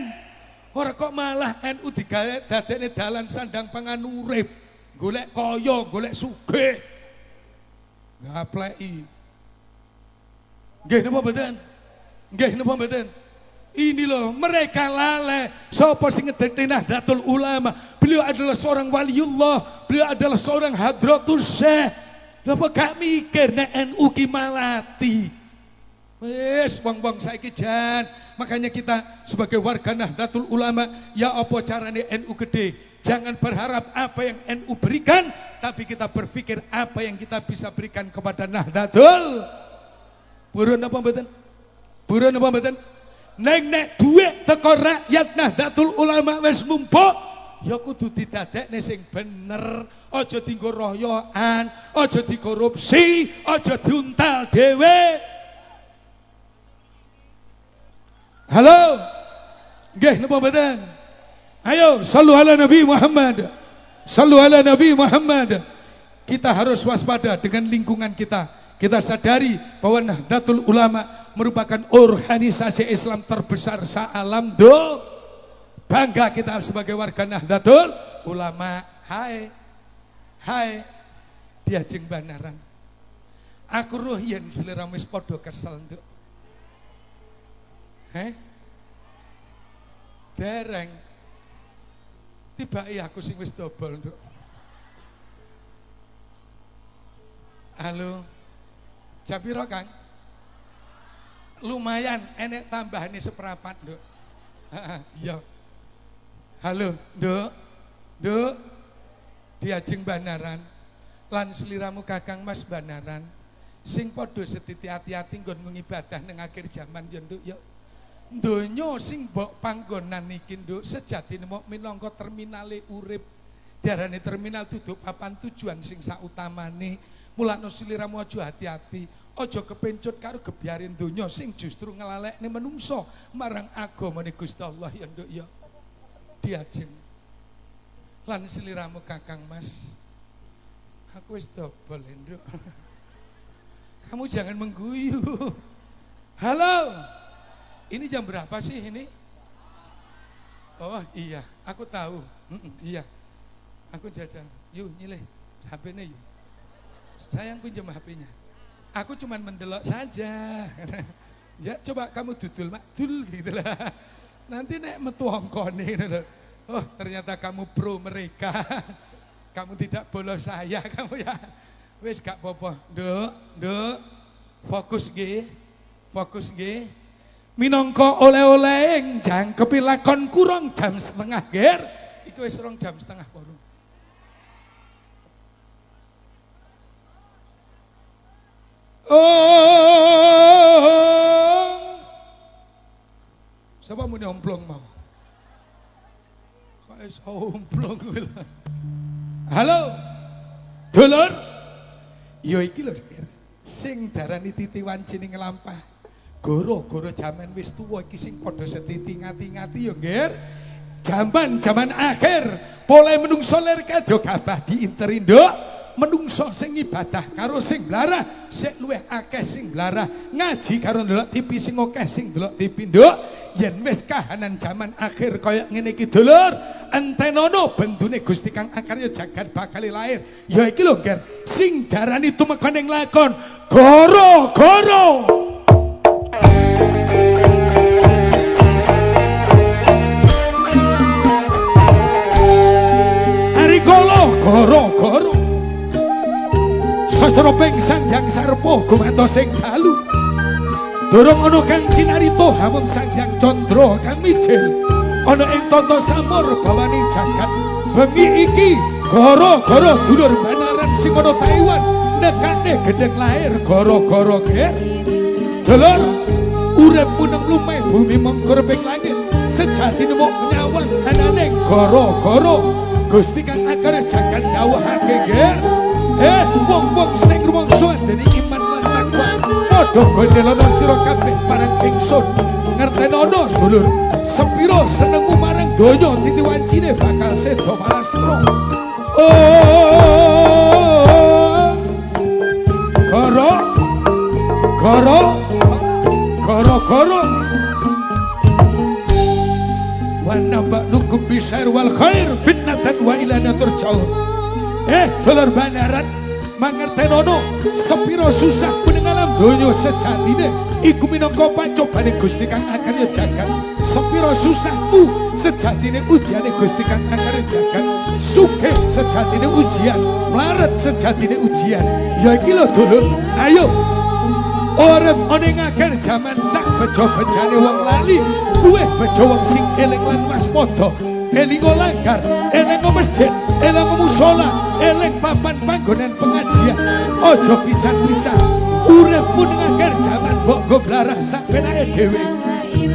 Ora kok malah NU digawe dadekne dalan sandang pangan urip. Golek kaya, golek sugih. Ngapleki. Nggih napa mboten? Nggih napa mboten? Ini loh, mereka lalai. Siapa sing ngedekne Nahdlatul Ulama? Beliau adalah seorang waliullah, beliau adalah seorang hadratus syekh. Napa gak mikir nek NU ki malati? Wes wong-wong saiki jan Makanya kita sebagai warga Nahdlatul Ulama, ya apa caranya NU gede. Jangan berharap apa yang NU berikan, tapi kita berpikir apa yang kita bisa berikan kepada Nahdlatul. Burun apa mboten? Burun apa mboten? Neng nek duit teko rakyat Nahdlatul Ulama wis mumpuk, ya kudu didadekne sing bener. Aja dienggo royokan, aja dikorupsi, aja diuntal dhewe. Halo. Nggih napa mboten? Ayo sallu ala Nabi Muhammad. Sallu ala Nabi Muhammad. Kita harus waspada dengan lingkungan kita. Kita sadari bahwa Nahdlatul Ulama merupakan organisasi Islam terbesar se-alam do. Bangga kita sebagai warga Nahdlatul Ulama. Hai. Hai. Diajeng banaran. Aku roh yen selera wis padha kesel nduk. Heh? Dereng. Tiba aku sing wis dobol, Nduk. Halo. Jam piro, Kang? lumayan enek tambahane seperapat, Nduk. Iya. Halo, Nduk. Nduk. Diajeng banaran. Lan seliramu Kakang Mas banaran. Sing padha setiti hati-hati nggon ngibadah ning akhir zaman ya, Nduk, ya. Donya sing mbok panggonan iki, Nduk, sejatine mok minangka terminale urip. Diarani terminal duduk papan tujuan sing sautamane. Mulane sliramu aja hati-hati. Aja kepencut karo gebyarin donya sing justru ngelalekne menungso marang agamane Gusti Allah ya nduk ya. Diajeng. Lan seliramu Kakang Mas. Aku wis dobel nduk. (laughs) Kamu jangan mengguyu. Halo. Ini jam berapa sih ini? Oh iya, aku tahu. Mm -mm, iya. Aku jajan. Yuk nyileh HP-nya yuk. Sayang pinjam HP-nya. Aku cuma mendelok saja. (laughs) ya coba kamu dudul mak, dul gitu lah. (laughs) Nanti nek metu hongkone gitu. Oh ternyata kamu pro mereka. (laughs) kamu tidak bolos saya kamu ya. Wes gak popo. Nduk, nduk. Fokus G. Fokus G. Minangka oleh-oleh yang jangkepi lakon kurang jam setengah ger. Iku wis rong jam setengah baru. Oh. Siapa mau nyomplong mau? Kok iso omplong Halo. Dulur. Yo iki lho, sing darani titi wanci ning nglampah. Goro-goro jaman wis tuwa iki sing padha setiti ngati-ngati yo, Nger. Jaman jaman akhir, pole menungso ler kadya gabah diinterindo menungso sing ibadah karo sing blarah sik luwih akeh sing blarah. Ngaji karo ndelok TV sing akeh sing ndelok TV nduk. Yen wis kahanan jaman akhir kaya ngene iki dulur entenono bendune Gusti Kang Akarya jagat bakal lahir. Ya iki lho sing darani tumekon ing lakon. Goro-goro goro-goro Sastra sang yang sarpo gumantos sing dalu. Durung ana kang cinarito hamung sang yang condro kang mijil. Ana ing tata samur bawaning jagat. Bengi iki goro-goro dulur banaran sing ana Taiwan nekane gedeng lahir goro-goro ger. Dulur urip puneng lumeh bumi mengkur ping langit. Sejatine mok nyawang anane goro-goro. Gusti kang akar jagat dawuhake ger. Eh, wong-wong sing rumangsa dari iman lan takwa. Padha gondelana sira kabeh marang ingsun. Ngertenono sedulur, sepiro senengmu marang donya titi wancine bakal sedo malastro. Oh, goro, goro, goro, goro. Wa naba'nukum bisyar wal khair fitnatan wa ilana turja'un. Eh, dulur bandaran mangertenono sepiro susah kuning alam donya sejatine iku minangka pacobane Gusti Kang akarya jagat. Sepiro susahmu sejatine ujiane Gusti Kang akarya jagat. Sugih sejatine ujian, melarat sejatine ujian. Ya iki lho dulur, ayo Orang oning akhir zaman sak bejo-bejane wong lali, kuwe bejo wong sing eling lan waspada. elingo langgar, elingo masjid, elingo musola, eling papan panggonan pengajian. Ojo pisan-pisan, uripmu ning akhir zaman mbok go blarah sak penake dhewe.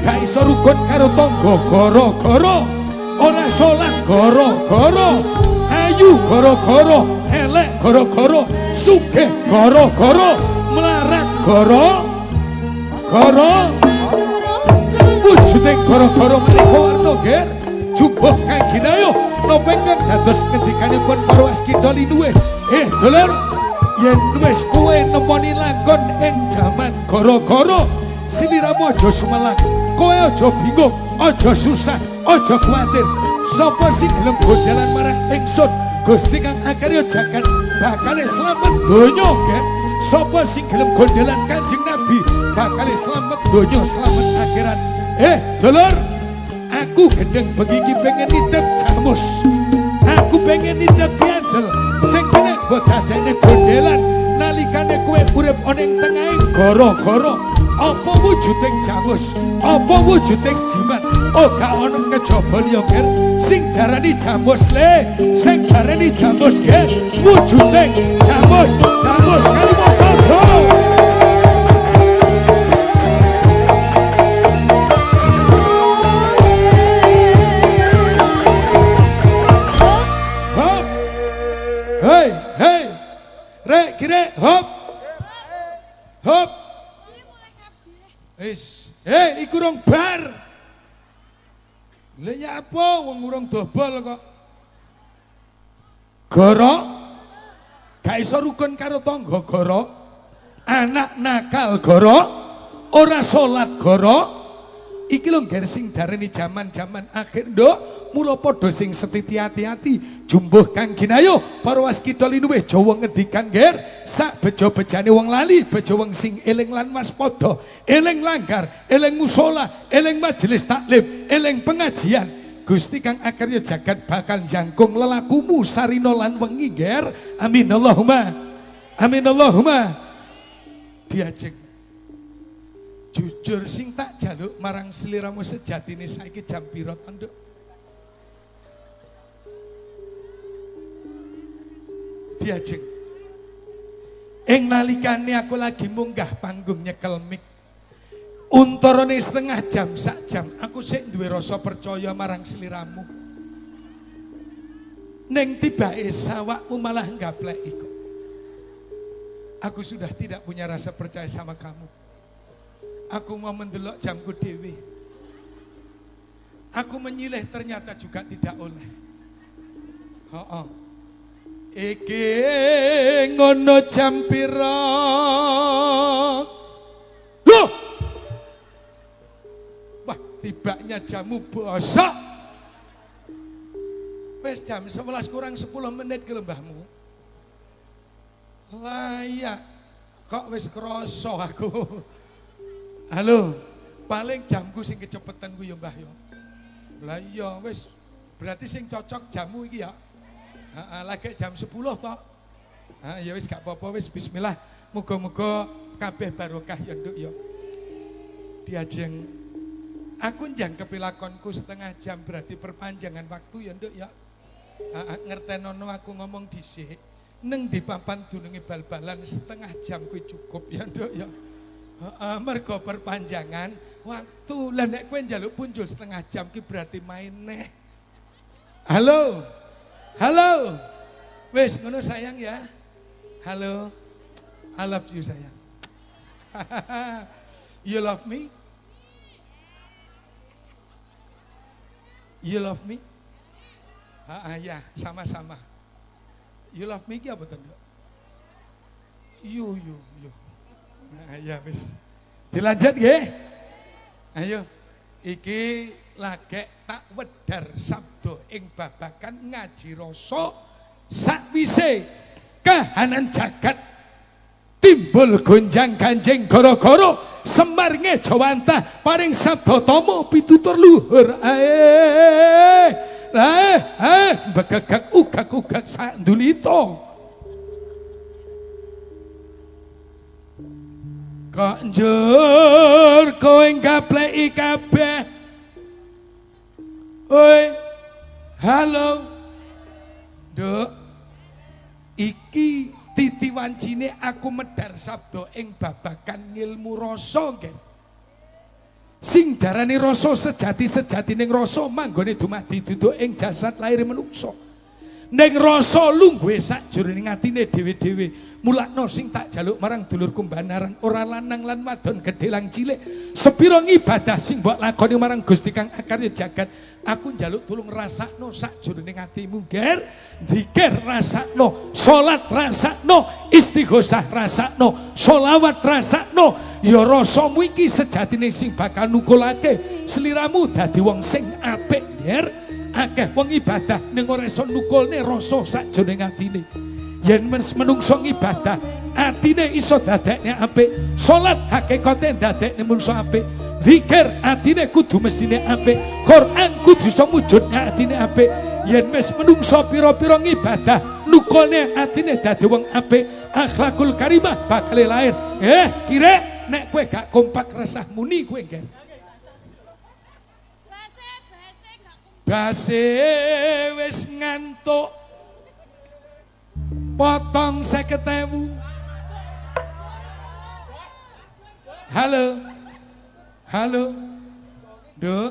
Gak iso rukun karo tangga goro-goro. Ora salat goro-goro. Ayu goro-goro, elek goro-goro, sugih melarat goro. Goro. Wujuding goro-goro menika warna ger. jumbuh kang ginayo nopengen dados ngendikanipun para waskita linuwe eh dulur yen wis kowe nemoni langgon ing jaman gara-gara siliramu aja sumelang. Kowe aja bingung aja susah aja kuwatir sapa sing gelem gondelan marang ingsun? Gusti kang akarya jagat bakal slamet donya kan sapa sing gelem gondelan Kanjeng Nabi bakal slamet donya slamet akhirat eh dulur Aku gendeng begigi pengen nitip jamus. Aku pengen nitip piandel. Sing kena buat adekne gondelan. Nalikane kue urip oneng tengahing goro-goro. Apa wujuding jamus apa wujuding jimat? Oh gak ono kejaba liya ger. Sing darani jamus le. Sing darani jamus ger. Wujuding jamus jamus kalimosandra Hop. Wong urung dobol kok. Goro. Gak iso rukun karo tangga goro. Anak nakal goro. Ora salat goro. Iki lho ngger sing darani jaman-jaman akhir nduk. Mula padha sing setiti hati-hati jumbuh kang ginayo para waskita linuwih Jawa ngendikan ngger sak bejo-bejane wong lali bejo wong sing eling lan waspada eling langgar eling musola eling majelis taklim eling pengajian Gusti kang akarya jagat bakal jangkung lelakumu sarino lan wengi ngger amin Allahumma. Amin Allahumma. Diajeng. Jujur sing tak jaluk marang seliramu sejatine saiki jam pira to, Nduk? Diajeng. Ing nalikane aku lagi munggah panggung nyekel untarane setengah jam sak jam aku sik duwe rasa percaya marang seliramu Neng tibake sawakmu malah gaplek iku Aku sudah tidak punya rasa percaya sama kamu Aku mau mendelok jamku dewi. Aku menyilih ternyata juga tidak oleh. Oh, oh. Iki ngono jam pira? Loh. Tibanya jamu bosok. Wes jam 11 kurang 10 menit ke lembahmu. Layak. Kok wis kroso aku. Halo, paling jamku sing kecepetan ku ya Mbah ya. Lah iya berarti sing cocok jamu iki ya. Lagi jam 10 toh. Ah ya wis gak apa-apa wis bismillah. Muga-muga kabeh barokah ya nduk ya. Diajeng aku njang kepilakonku setengah jam berarti perpanjangan waktu ya nduk ya. Heeh, ngertenono aku ngomong dhisik. Neng di papan dununge bal-balan setengah jam kuwi cukup ya nduk ya. Mergo perpanjangan waktu. Lah nek kowe njaluk punjul setengah jam ki berarti main neh. Halo. Halo. Wes ngono sayang ya. Halo. I love you sayang. (laughs) you love me? You love me? Ah, ya, sama-sama. You love me apa tuh? You, you, you. Nah, ya wis. Dilanjut nggih. Ayo. Iki lagek tak wedar sabdo ing babakan ngaji rasa sakwise kahanan jagat timbul gonjang ganjing goro-goro semar ngejawantah paring tomo pitutur luhur ae ae ae begagak ugak-ugak sandulito Kok njur kowe gapleki kabeh. Oi. Halo. Nduk. Iki titi wancine aku medar sabdo ing babakan ngilmu rasa, nggih. Sing darani rasa sejati-sejati ning rasa manggone dumadi duduk ing jasad lahir menungso. Ning rasa lungguhe sakjroning atine dhewe-dhewe. Mulakno sing tak jaluk marang dulurku banaran ora lanang lan wadon gedhe lang cilik. Sepira ngibadah sing mbok lakoni marang Gusti Kang akarya jagat. Aku njaluk tulung rasakno sakjroning atimu, Ger. Zikir rasakno, salat rasakno, istighosah rasakno, selawat rasakno. Ya rasamu iki sejatine sing bakal nukulake sliramu dadi wong sing apik, Ger. Akeh wong ibadah ning ora iso nukulne rasa sakjroning atine. yen men menungso ibadah atine iso dadekne apik salat hakikate dadekne menungso apik zikir atine kudu mestine apik Quran kudu iso mujudne atine apik yen wis menungso pira-pira ngibadah nukulne atine dadi wong apik akhlakul karimah bakal lahir eh kira nek kowe gak kompak resah muni kowe ngger. Base, wis ngantuk. Potong seket ewu. Halo. Halo. Duk.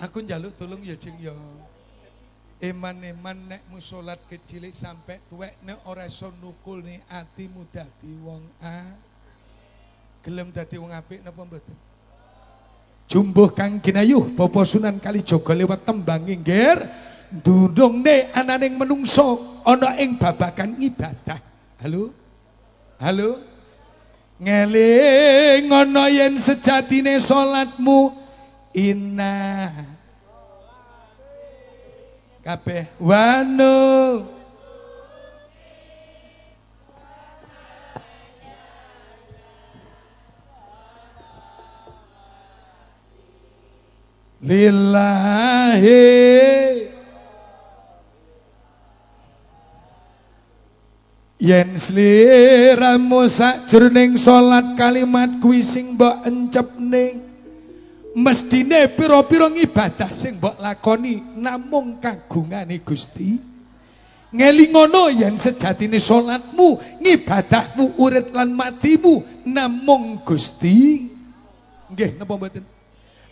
Aku njaluk tolong ya Jeng ya. Eman-eman nek mu salat kecilik sampai tuwek nek ora iso nukul nih atimu dadi wong A. Gelem dadi wong apik napa mboten? Jumbuh Kang Kinayuh Bapak Sunan Kalijaga lewat tembang ngger ndundungne ananing menungso ana ing babagan ibadah. Halo? Halo? Ngeling ana yen sejatine salatmu. Inna. Kabeh. Wano lillahi yen sliramu sakjroning salat kalimat kuwi sing mbok encepne mestine pira-pira ibadah sing mbok lakoni namung kagungane Gusti. Ngelingono yen sejatine salatmu ngibadahmu urip lan matimu namung Gusti. Nggih napa mboten?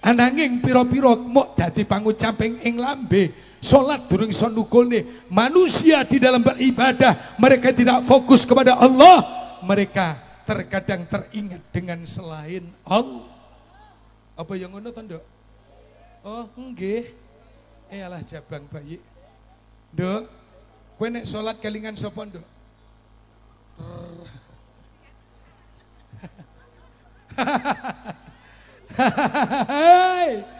Ananging pira-pira mok dadi pangucaping ing lambe salat durung iso nukulne manusia di dalam beribadah mereka tidak fokus kepada Allah mereka terkadang teringat dengan selain Allah apa yang ngono to, Nduk? Oh, nggih. Eh alah jabang bayi. Nduk, kowe nek salat kelingan sapa, Nduk? (laughs)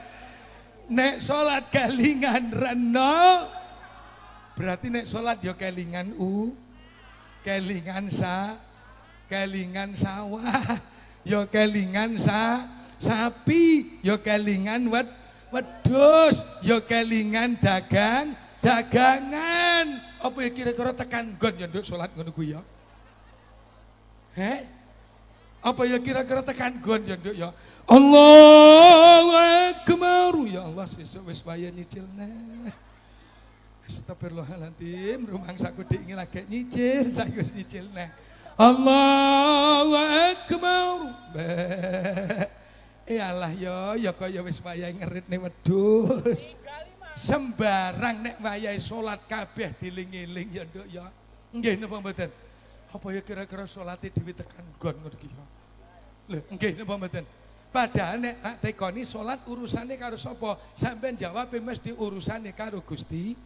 nek salat kelingan reno berarti nek salat ya kelingan u kelingan sa kelingan sawah (laughs) ya kelingan sa sapi ya kelingan wed wedhus ya kelingan dagang dagangan. Apa ya kira-kira tekan gon ya nduk salat ngono ya Heh apa ya kira-kira tekan gon ya nduk ya Allahu akbar ya Allah sesuk wis waya nyicilne Astagfirullahaladzim, rumang saku dik lagi nyicil, saya wis nyicil nah. Allahu akbar. Eh alah yo, ya kaya wis wayahe ngeritne wedhus. Sembarang nek wayahe salat kabeh diling-eling ya nduk ya. Nggih napa mboten? Apa ya kira-kira salate dhewe tekan gon ki ya? Lho, nggih napa mboten? Padahal nek tak tekoni salat urusane karo sapa? Sampeyan jawab mesti urusane karo Gusti.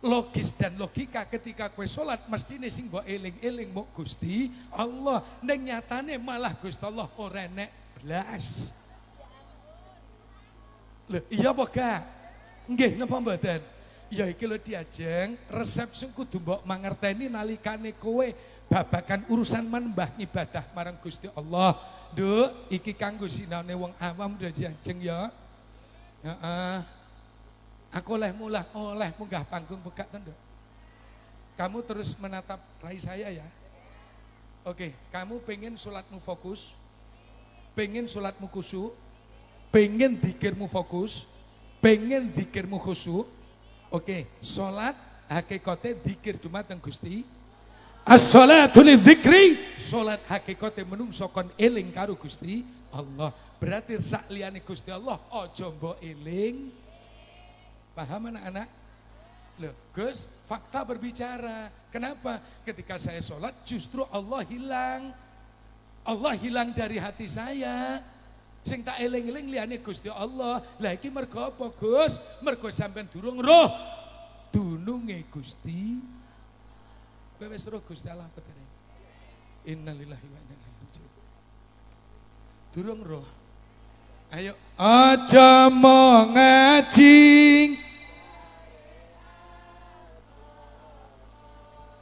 Logis dan logika ketika kue sholat mestine sing mbok eling-eling mbok Gusti Allah ning nyatane malah Gusti Allah ora nek blas. Iya apa gak? Nggih napa mboten? Ya iki diajeng resep sing kudu mbok mangerteni nalikane kowe babakan urusan manembah ibadah marang Gusti Allah. Nduk, iki kanggo sinane wong awam diajeng ya. Heeh. Aku oleh mulah, oleh munggah panggung buka tanda. Kamu terus menatap rai saya ya. Oke, kamu pengen sholatmu fokus, pengen sholatmu khusyuk, pengen dikirmu fokus, pengen dikirmu khusyuk. Oke, sholat hakikate dikir dumateng Gusti. As-salatu lidzikri, sholat hakikate menungso kon eling karo Gusti Allah. Berarti sak liyane Gusti Allah aja mbok eling Paham anak-anak? Loh, Gus, fakta berbicara. Kenapa? Ketika saya sholat justru Allah hilang. Allah hilang dari hati saya. Sing tak eling-eling liyane Gusti Allah. Lah iki mergo apa, Gus? Mergo sampean durung roh dununge Gusti. Kowe wis roh Gusti Allah betene. Innalillahi wa inna ilaihi raji'un. Durung roh. Ayo aja mau ngaji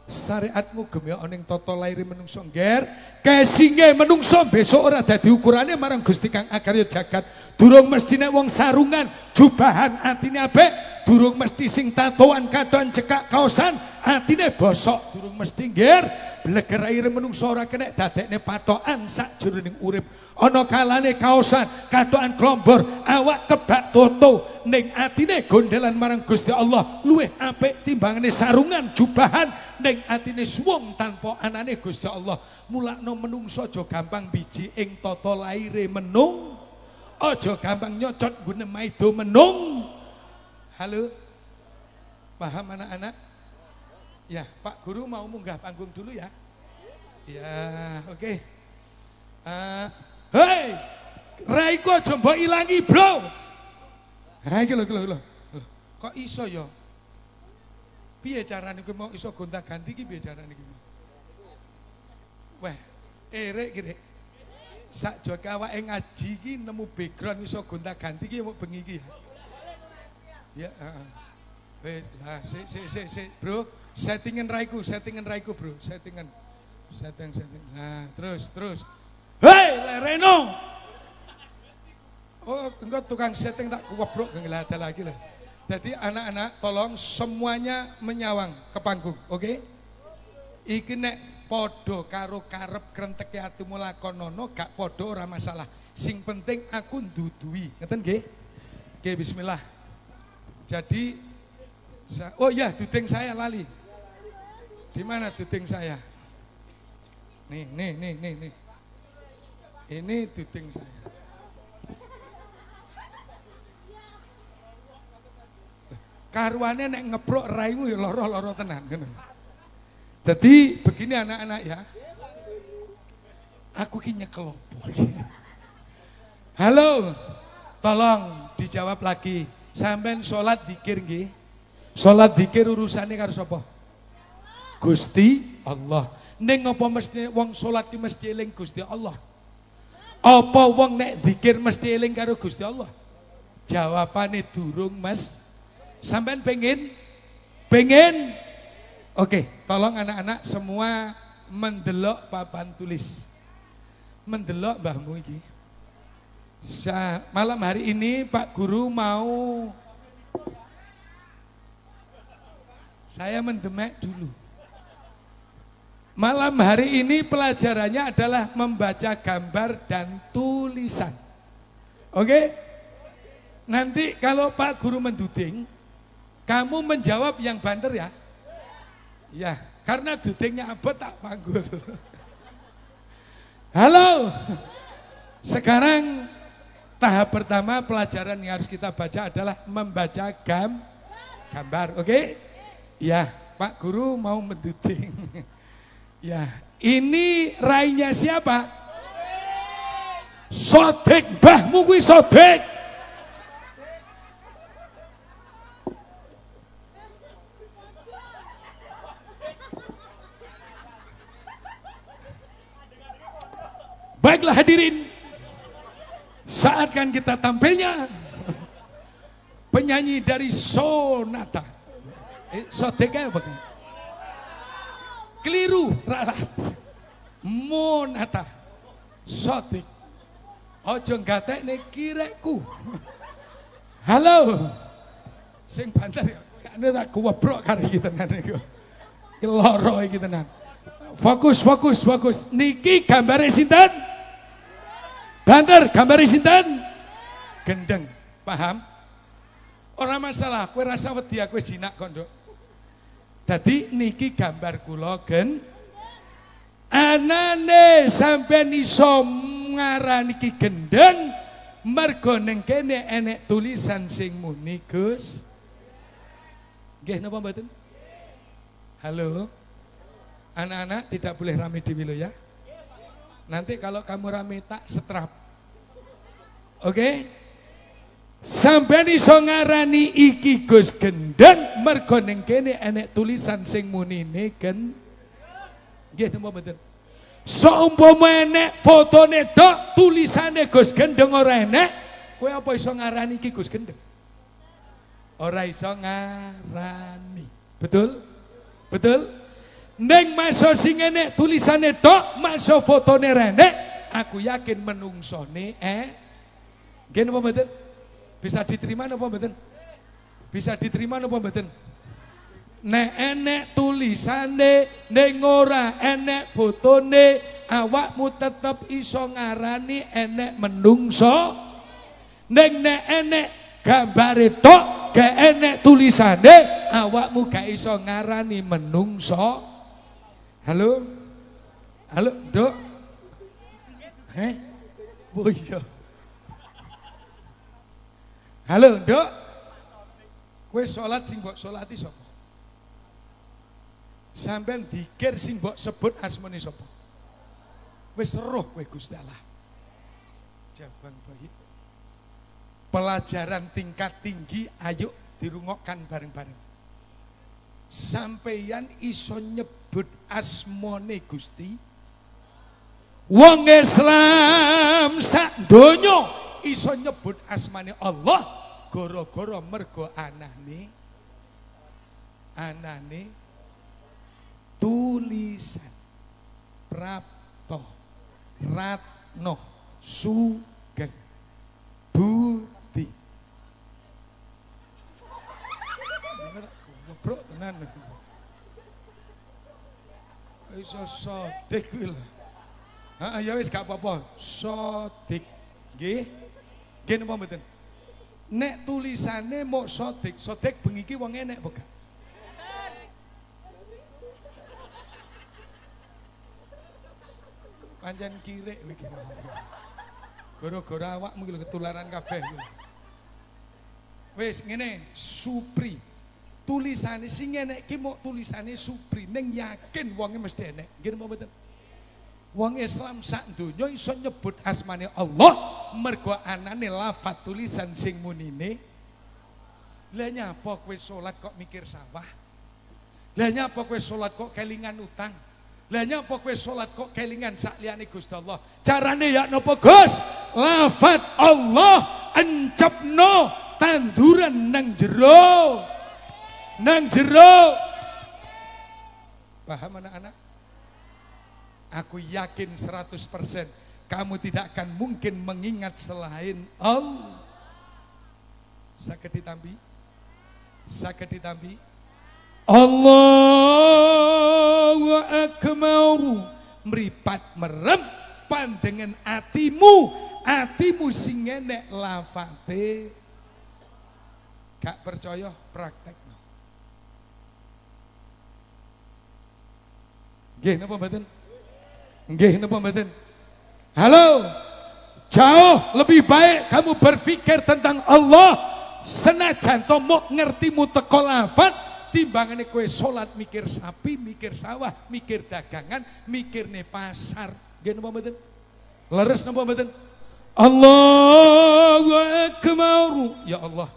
syariatmu gemya oning toto lairi menungso ngger kesinge menungso besok ora dadi ukurane marang Gusti Kang Akarya jagat durung mesti nek wong sarungan jubahan atine apik durung mesti sing tatoan katon cekak kaosan atine bosok. Durung mesti nggir bleger air menungso ora kena dadekne patokan sakjroning urip. Ana kalane kaosan katokan klombor awak kebak toto ning atine gondelan marang Gusti Allah. Luwih apik timbangane sarungan jubahan ning atine suwung tanpa anane Gusti Allah. Mulakno menungso aja gampang biji ing tata laire menung aja gampang nyocot gune maido menung halo paham anak-anak Ya, Pak Guru mau munggah panggung dulu ya. Ya, oke. Okay. Uh, hei, Raiko coba ilangi bro. Hei, gila, gila, gila. Kok iso ya? Piye carane kowe mau iso gonta-ganti piye carane ki? Wah, erek gini. Sak joko awake ngaji ki nemu background iso gonta-ganti ki mau bengi ki ya. Heeh. Lah, si, si, si, si, bro. Settingan raiku, settingan raiku bro, settingan. Setting, setting. Nah, terus, terus. Hei, Reno. Oh, enggak tukang setting tak kuwebrok nggak ada lagi lah. Jadi anak-anak tolong semuanya menyawang ke panggung, oke? Okay? Iki nek podo karo karep krentek atimu lakonono gak podo ora masalah. Sing penting aku ndudui, ngeten nggih? Oke, bismillah. Jadi oh ya, dudeng saya lali. Di mana duding saya? Nih, nih, nih, nih, nih. Ini duding saya. Karuannya nek ngeprok raimu ya loro-loro tenan. Jadi begini anak-anak ya. Aku kini kelompok. (laughs) Halo, tolong dijawab lagi. Sampai sholat dikir nggih. Sholat dikir urusannya karo sapa? Gusti Allah. Ning apa mesti wong salat ki mesti eling Gusti Allah? Apa wong nek zikir mesti eling karo Gusti Allah? Jawabane durung, Mas. Sampean pengen? Pengen? Oke, tolong anak-anak semua mendelok papan tulis. Mendelok mbahmu iki. Malam hari ini Pak Guru mau saya mendemek dulu. Malam hari ini pelajarannya adalah membaca gambar dan tulisan. Oke? Nanti kalau Pak Guru menduding, kamu menjawab yang banter ya. Ya, karena dudingnya apa tak panggul. Halo. Sekarang tahap pertama pelajaran yang harus kita baca adalah membaca gam gambar. Oke? Ya, Pak Guru mau menduding. Ya, ini rainya siapa? Sodik, mbahmu kuwi sodik. Baiklah hadirin, saat kan kita tampilnya penyanyi dari Sonata. Eh, Sodek apa? Keliru, ralat. Monata. Sotik. Ojo gatekne kirekku. Halo. Sing banter ya. Ane tak kuwebrok tenan niku. Ki lara iki tenan. Fokus, fokus, fokus. Niki gambare sinten? Banter, gambare sinten? Gendeng. Paham? Orang masalah, kowe rasa wedi aku jinak kondok. Dadi niki gambar kula gen anane sampeyan iso ngarani iki gendeng mergo kene enek tulisan sing muni Gus. Nggih napa? Halo. Anak-anak tidak boleh rame di Wilo ya. Nanti kalau kamu rame tak setrap. Oke? Okay? Sampeyan iso ngarani iki Gus Gendeng mergo ning kene enek tulisan sing munine gen Nggih napa mboten? Saumpama enek fotone tok tulisane Gus Gendeng ora enek, kowe apa iso ngarani iki Gus Gendeng? Ora iso ngarani. Betul? Betul? Neng maso sing enek tulisane tok, maso fotone renek, aku yakin menungsone eh. Nggih napa mboten? Bisa diterima napa mboten? Bisa diterima napa mboten? nek enek tulisane ning ora enek fotone awakmu tetep iso ngarani enek menungso ning nek enek gambare tok gak enek tulisane awakmu gak iso ngarani menungso halo halo dok heh oh iya halo dok kue sholat sing mbok sholati sapa Sampean dikir sing mbok sebut asmane sapa? Wis roh kowe Gusti Allah. Jabang bayi. Pelajaran tingkat tinggi ayo dirungokkan bareng-bareng. Sampeyan iso nyebut asmone Gusti. Wong Islam sak donya iso nyebut asmane Allah gara-gara mergo anane. Anane tulisan Prapto Ratno Sugeng Budi. Goblok tenan Iso sodik kuwi lho. Heeh ya wis gak apa-apa. Sodik. Nggih. Nggih napa mboten? Nek tulisane mau sodik, sodik bengi iki wong enek apa gak? Pancen kirek iki. Gara-gara awakmu ketularan kabeh kuwi. Wis ngene, Supri. Tulisane sing enek ki mok tulisane Supri ning yakin wonge mesti enek. Nggih napa mboten? Wong Islam sak donya iso nyebut asmane Allah mergo anane lafat tulisan sing munine. Lah nyapa kowe salat kok mikir sawah? Lah nyapa kowe salat kok kelingan utang? Lah nyapa kowe salat kok kelingan sak liyane Gusti Allah? Carane ya napa Gus? Lafat Allah encepno tanduran nang jero. Nang jero. Paham anak-anak? Aku yakin 100% kamu tidak akan mungkin mengingat selain Allah. Sakit ditambi? Sakit ditambi? Allahu Akbar meripat merempan dengan atimu atimu sing enek lafate gak percaya praktek Nggih napa mboten? Nggih napa mboten? Halo. Jauh lebih baik kamu berpikir tentang Allah senajan to mok ngertimu teko lafat timbangane kowe salat mikir sapi, mikir sawah, mikir dagangan, mikir ne pasar. Nggih napa mboten? Leres napa mboten? Allahu akbar. Ya Allah,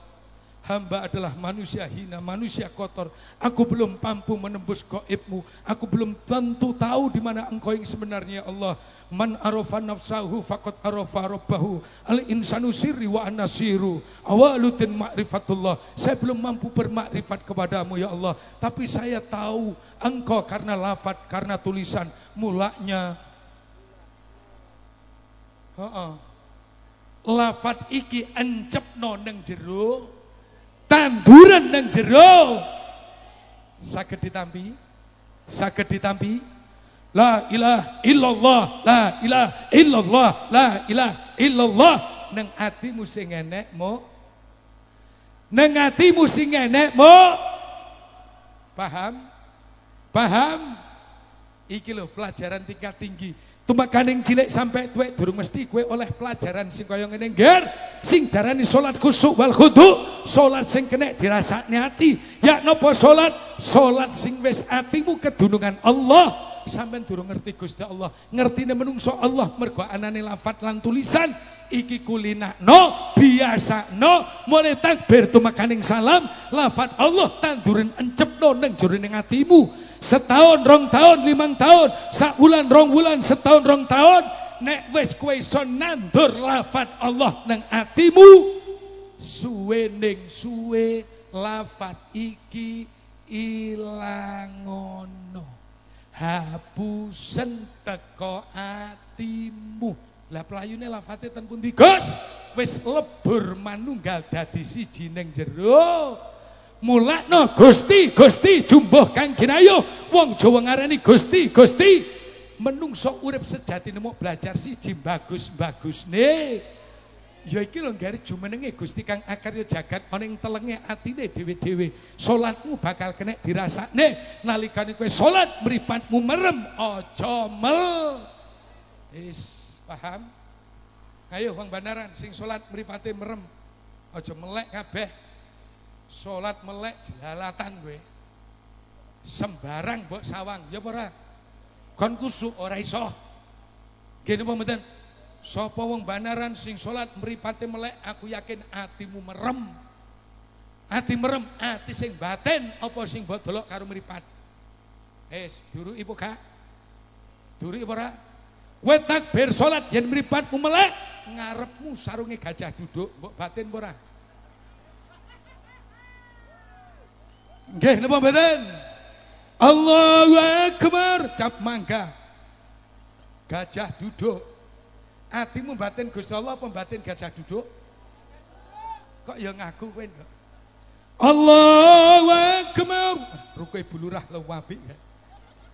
Hamba adalah manusia hina, manusia kotor. Aku belum mampu menembus goibmu. Aku belum tentu tahu di mana engkau yang sebenarnya ya Allah. Man arafa nafsahu fakot arafa rabbahu. Al insanu sirri wa anasiru. Awalutin ma'rifatullah. Saya belum mampu bermakrifat kepadamu ya Allah. Tapi saya tahu engkau karena lafat, karena tulisan. Mulanya. -ha. Lafat iki encepno neng jero tanduran nang jero. Saged ditampi saged ditampi. La ilaha illallah la ilaha illallah la ilaha illallah. Nang atimu sing enek mo. Nang atimu sing enek mo. Paham? Paham? Iki lho pelajaran tingkat tinggi Tumakaning cilik sampai tuwek durung mesti kue oleh pelajaran sing kaya ngene ngger. Sing darani salat khusuk wal khudu, salat sing kena dirasakne ati. Ya napa salat? Salat sing wis atimu kedunungan Allah. Sampeyan durung ngerti Gusti Allah. Ngertine menungso Allah mergo anane lafat lan tulisan. Iki biasa no mulai takbir tumakaning salam lafat Allah tandurin neng jroning atimu setahun rong tahun limang tahun sabulan rong bulan setahun rong tahun nek wis kowe iso nandur lafat Allah nang atimu suwe ning suwe lafat iki ilangono hapusen teko atimu lah pelayune lafate ten pundi Gus wis lebur manunggal dadi siji ning jero Mulakno Gusti, Gusti jumbuh Kang Ginayo. Wong Jawa ngarani Gusti, Gusti. Menungso urip sejati nemu belajar siji bagus-bagus nih. Ya iki lho gari jumenenge Gusti Kang akarya jagat ana ing telenge atine dhewe-dhewe. Salatmu bakal kena dirasakne nalikane kowe salat mripatmu merem aja mel. Wis paham? Ayo Bang Bandaran sing salat mripate merem aja melek kabeh. Salat melek jelalatan gue. Sembarang mbok sawang, ya ora? Kon kusuk ora iso. Gini apa? Sapa wong banaran sing salat mripate melek, aku yakin atimu merem. Ati merem, ati sing batin apa sing mbok delok karo mripat. Wis, duru ibu kak. Duru ibu ora? Kowe takbir salat yen mripatmu melek, ngarepmu sarunge gajah duduk, mbok batin ora? Nggih napa mboten? Allahu Akbar, cap mangga. Gajah duduk. Atimu batin Gusti Allah apa batin gajah duduk? Kok ya ngaku kowe kok. Allahu Akbar. Rukoe bulurah lewapi ya.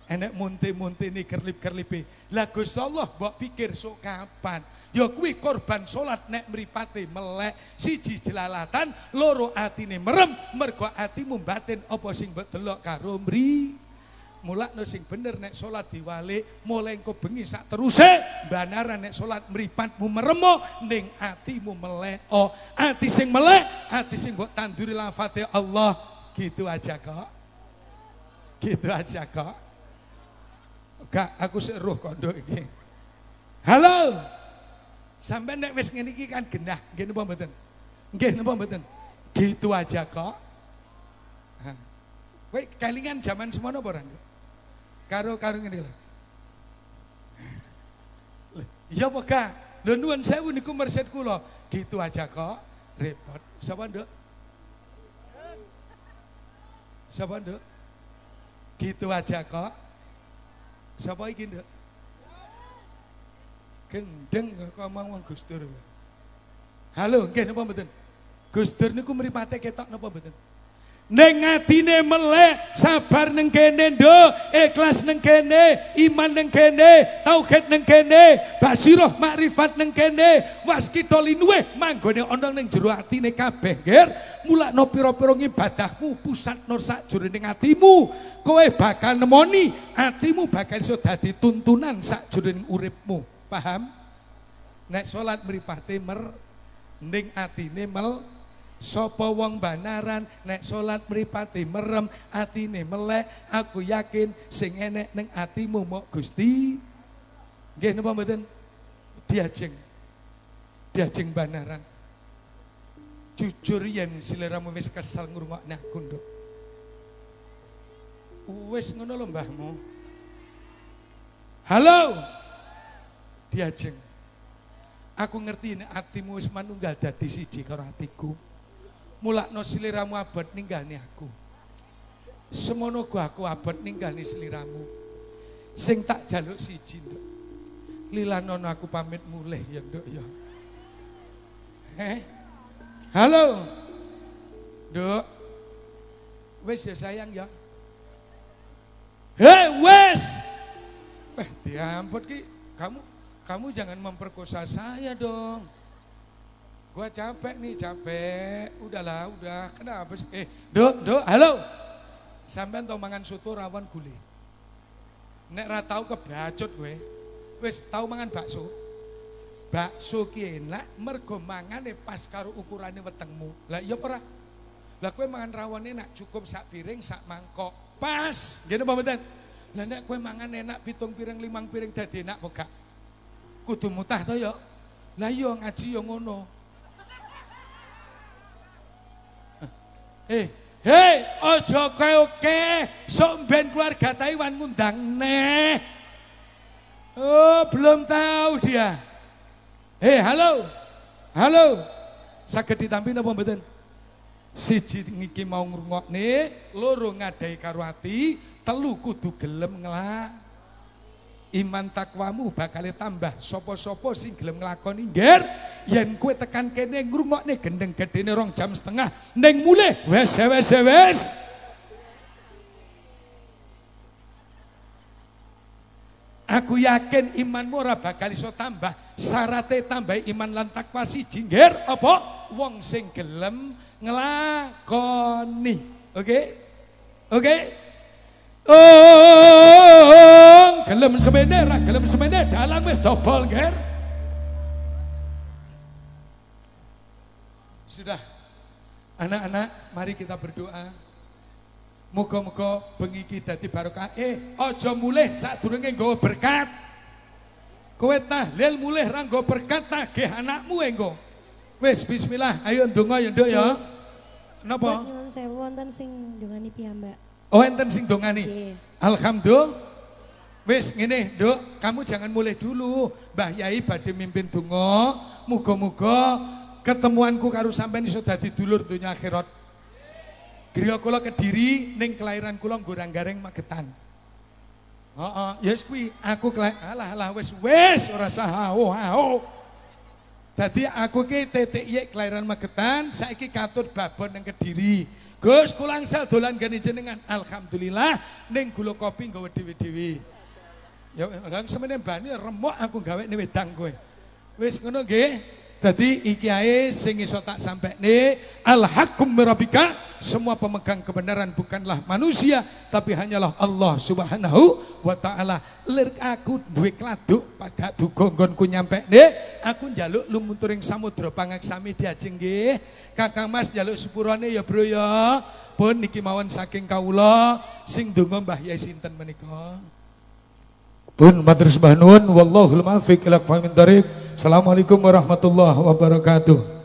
Enek munti-munti ini kerlip-kerlipe. Lah Gusti Allah mbok pikir sok kapan? Ya kuwi korban salat nek mripate melek, siji jelalatan, loro atine merem, mergo atimu batin apa sing mbok delok karo mri. Mulakno sing bener nek salat diwalik, mulai engko bengi sak teruse, banaran nek salat mripatmu meremo ning atimu melek. Oh, ati sing melek, ati sing mbok tanduri lafate Allah. Gitu aja kok. Gitu aja kok. Kak, aku sik roh kondo iki. Halo. Sampai nek wis ngene iki kan genah, nggih napa mboten? Nggih napa mboten? Gitu aja kok. Kowe kelingan zaman semono apa ora? Karo karo ngene lho. Iya apa? Lho nuwun sewu niku merset kula. Gitu aja kok. Repot. Sapa nduk? Sapa nduk? Gitu aja kok. Sapa iki nduk? Gendeng kok ngomong wong Gus Dur. Halo, nggih napa mboten? Gus Dur niku mripate ketok napa mboten? Ning atine melek, sabar neng kene ndo, ikhlas neng kene, iman neng kene, tauhid neng kene, basiroh makrifat neng kene, waskita linuwe manggone ana ning jero atine kabeh, Ger. Mulakno pira-pira ibadahmu pusat nur sakjroning atimu. Kowe bakal nemoni atimu bakal iso dadi tuntunan sakjroning uripmu. Paham? Nek salat mripate mer ning atine mel Sapa wong banaran nek salat mripate merem atine melek aku yakin sing enek ning atimu mok Gusti. Nggih napa mboten? Diajeng. Diajeng banaran. Jujur yen seliramu wis kesel ngrungokne aku nduk. Wis ngono lho mbahmu. Halo! Diajeng. Aku ngerti nek atimu wis manunggal dadi siji karo atiku mulakno sliramu abot ninggani aku. Semono gua aku abot ninggani sliramu. Sing tak jaluk siji, Nduk. Lilanono aku pamit mulih ya, Nduk ya. Eh? Halo. Nduk. Wes ya sayang ya. Hei, wes. Eh, diampun ki. Kamu kamu jangan memperkosa saya dong. Gua capek nih, capek. Udahlah, udah. Kenapa sih? Eh, dok, dok, halo. Sampai tau mangan soto rawan gule. Nek ra tau kebacut gue. Wis tau mangan bakso. Bakso ki enak mergo mangane pas karo ukurane wetengmu. Lah iya ora? Lah kowe mangan rawon enak cukup sak piring, sak mangkok. Pas. Ngene apa mboten? Lah nek kowe mangan enak pitung piring, limang piring dadi enak kok gak? Kudu mutah to ya. Lah iya ngaji ya ngono. Eh, hei, ojo kowe oke, sok ben keluarga Taiwan ngundang neh. Oh, belum tahu dia. Hei, halo. Halo. Saged ditampi napa mboten? Siji ngiki mau ngrungokne, loro ngadai karo ati, telu kudu gelem ngelak. Iman takwamu bakal tambah sopo-sopo sing gelem nglakoni ngger yen kue tekan kene ngrungokne gendeng gedene rong jam setengah ning mulih wes wes wes Aku yakin imanmu ora bakal iso tambah. Syaratnya tambah iman lan takwa siji ngger apa? Wong sing gelem nglakoni. Oke? Okay? Oke? Okay? Oh, gelem semene ra gelem semene dalang wis dobol, Ger. Sudah. Anak-anak, mari kita berdoa. Muga-muga bengi iki dadi barokah. Eh, aja mulih sadurunge nggawa berkat. Kowe tahlil mulih ra nggawa berkat tagih anakmu engko. Wis bismillah, ayo ndonga ya, Nduk ya. Napa? Nyuwun sewu wonten sing ndongani piyambak. Oh enten sing dongani. Alhamdulillah. Wis ngene, Nduk, kamu jangan mulai dulu. Mbah Yai badhe mimpin donga, muga-muga ketemuanku karo sampean iso dadi dulur dunya akhirat. Griya kula Kediri ning kelahiran kula Goranggareng Magetan. Heeh, yes kuwi aku alah alah wis wis ora sah hao hao. Dadi aku ki titik yek kelahiran Magetan, saiki katut babon ning Kediri. Gus kula angsal dolan gani jenengan. Alhamdulillah ning gula kopi nggawe dhewe-dhewe. Ya enggak semene bani remuk aku gawe wedang kowe. Wis ngono nggih. Dadi iki ae sing iso tak sampekne al haqqum mirabbika semua pemegang kebenaran bukanlah manusia tapi hanyalah Allah Subhanahu wa taala. Lir aku duwe kladuk pada duga nggonku nyampekne aku njaluk lumuturing samudra pangaksami diajeng nggih. Kakang Mas njaluk sepurane ya Bro ya. Pun niki mawon saking kawula sing donga Mbah Yai sinten menika. Pun matur sembah nuwun wallahul muwaffiq ila aqwamit. Assalamualaikum warahmatullahi wabarakatuh.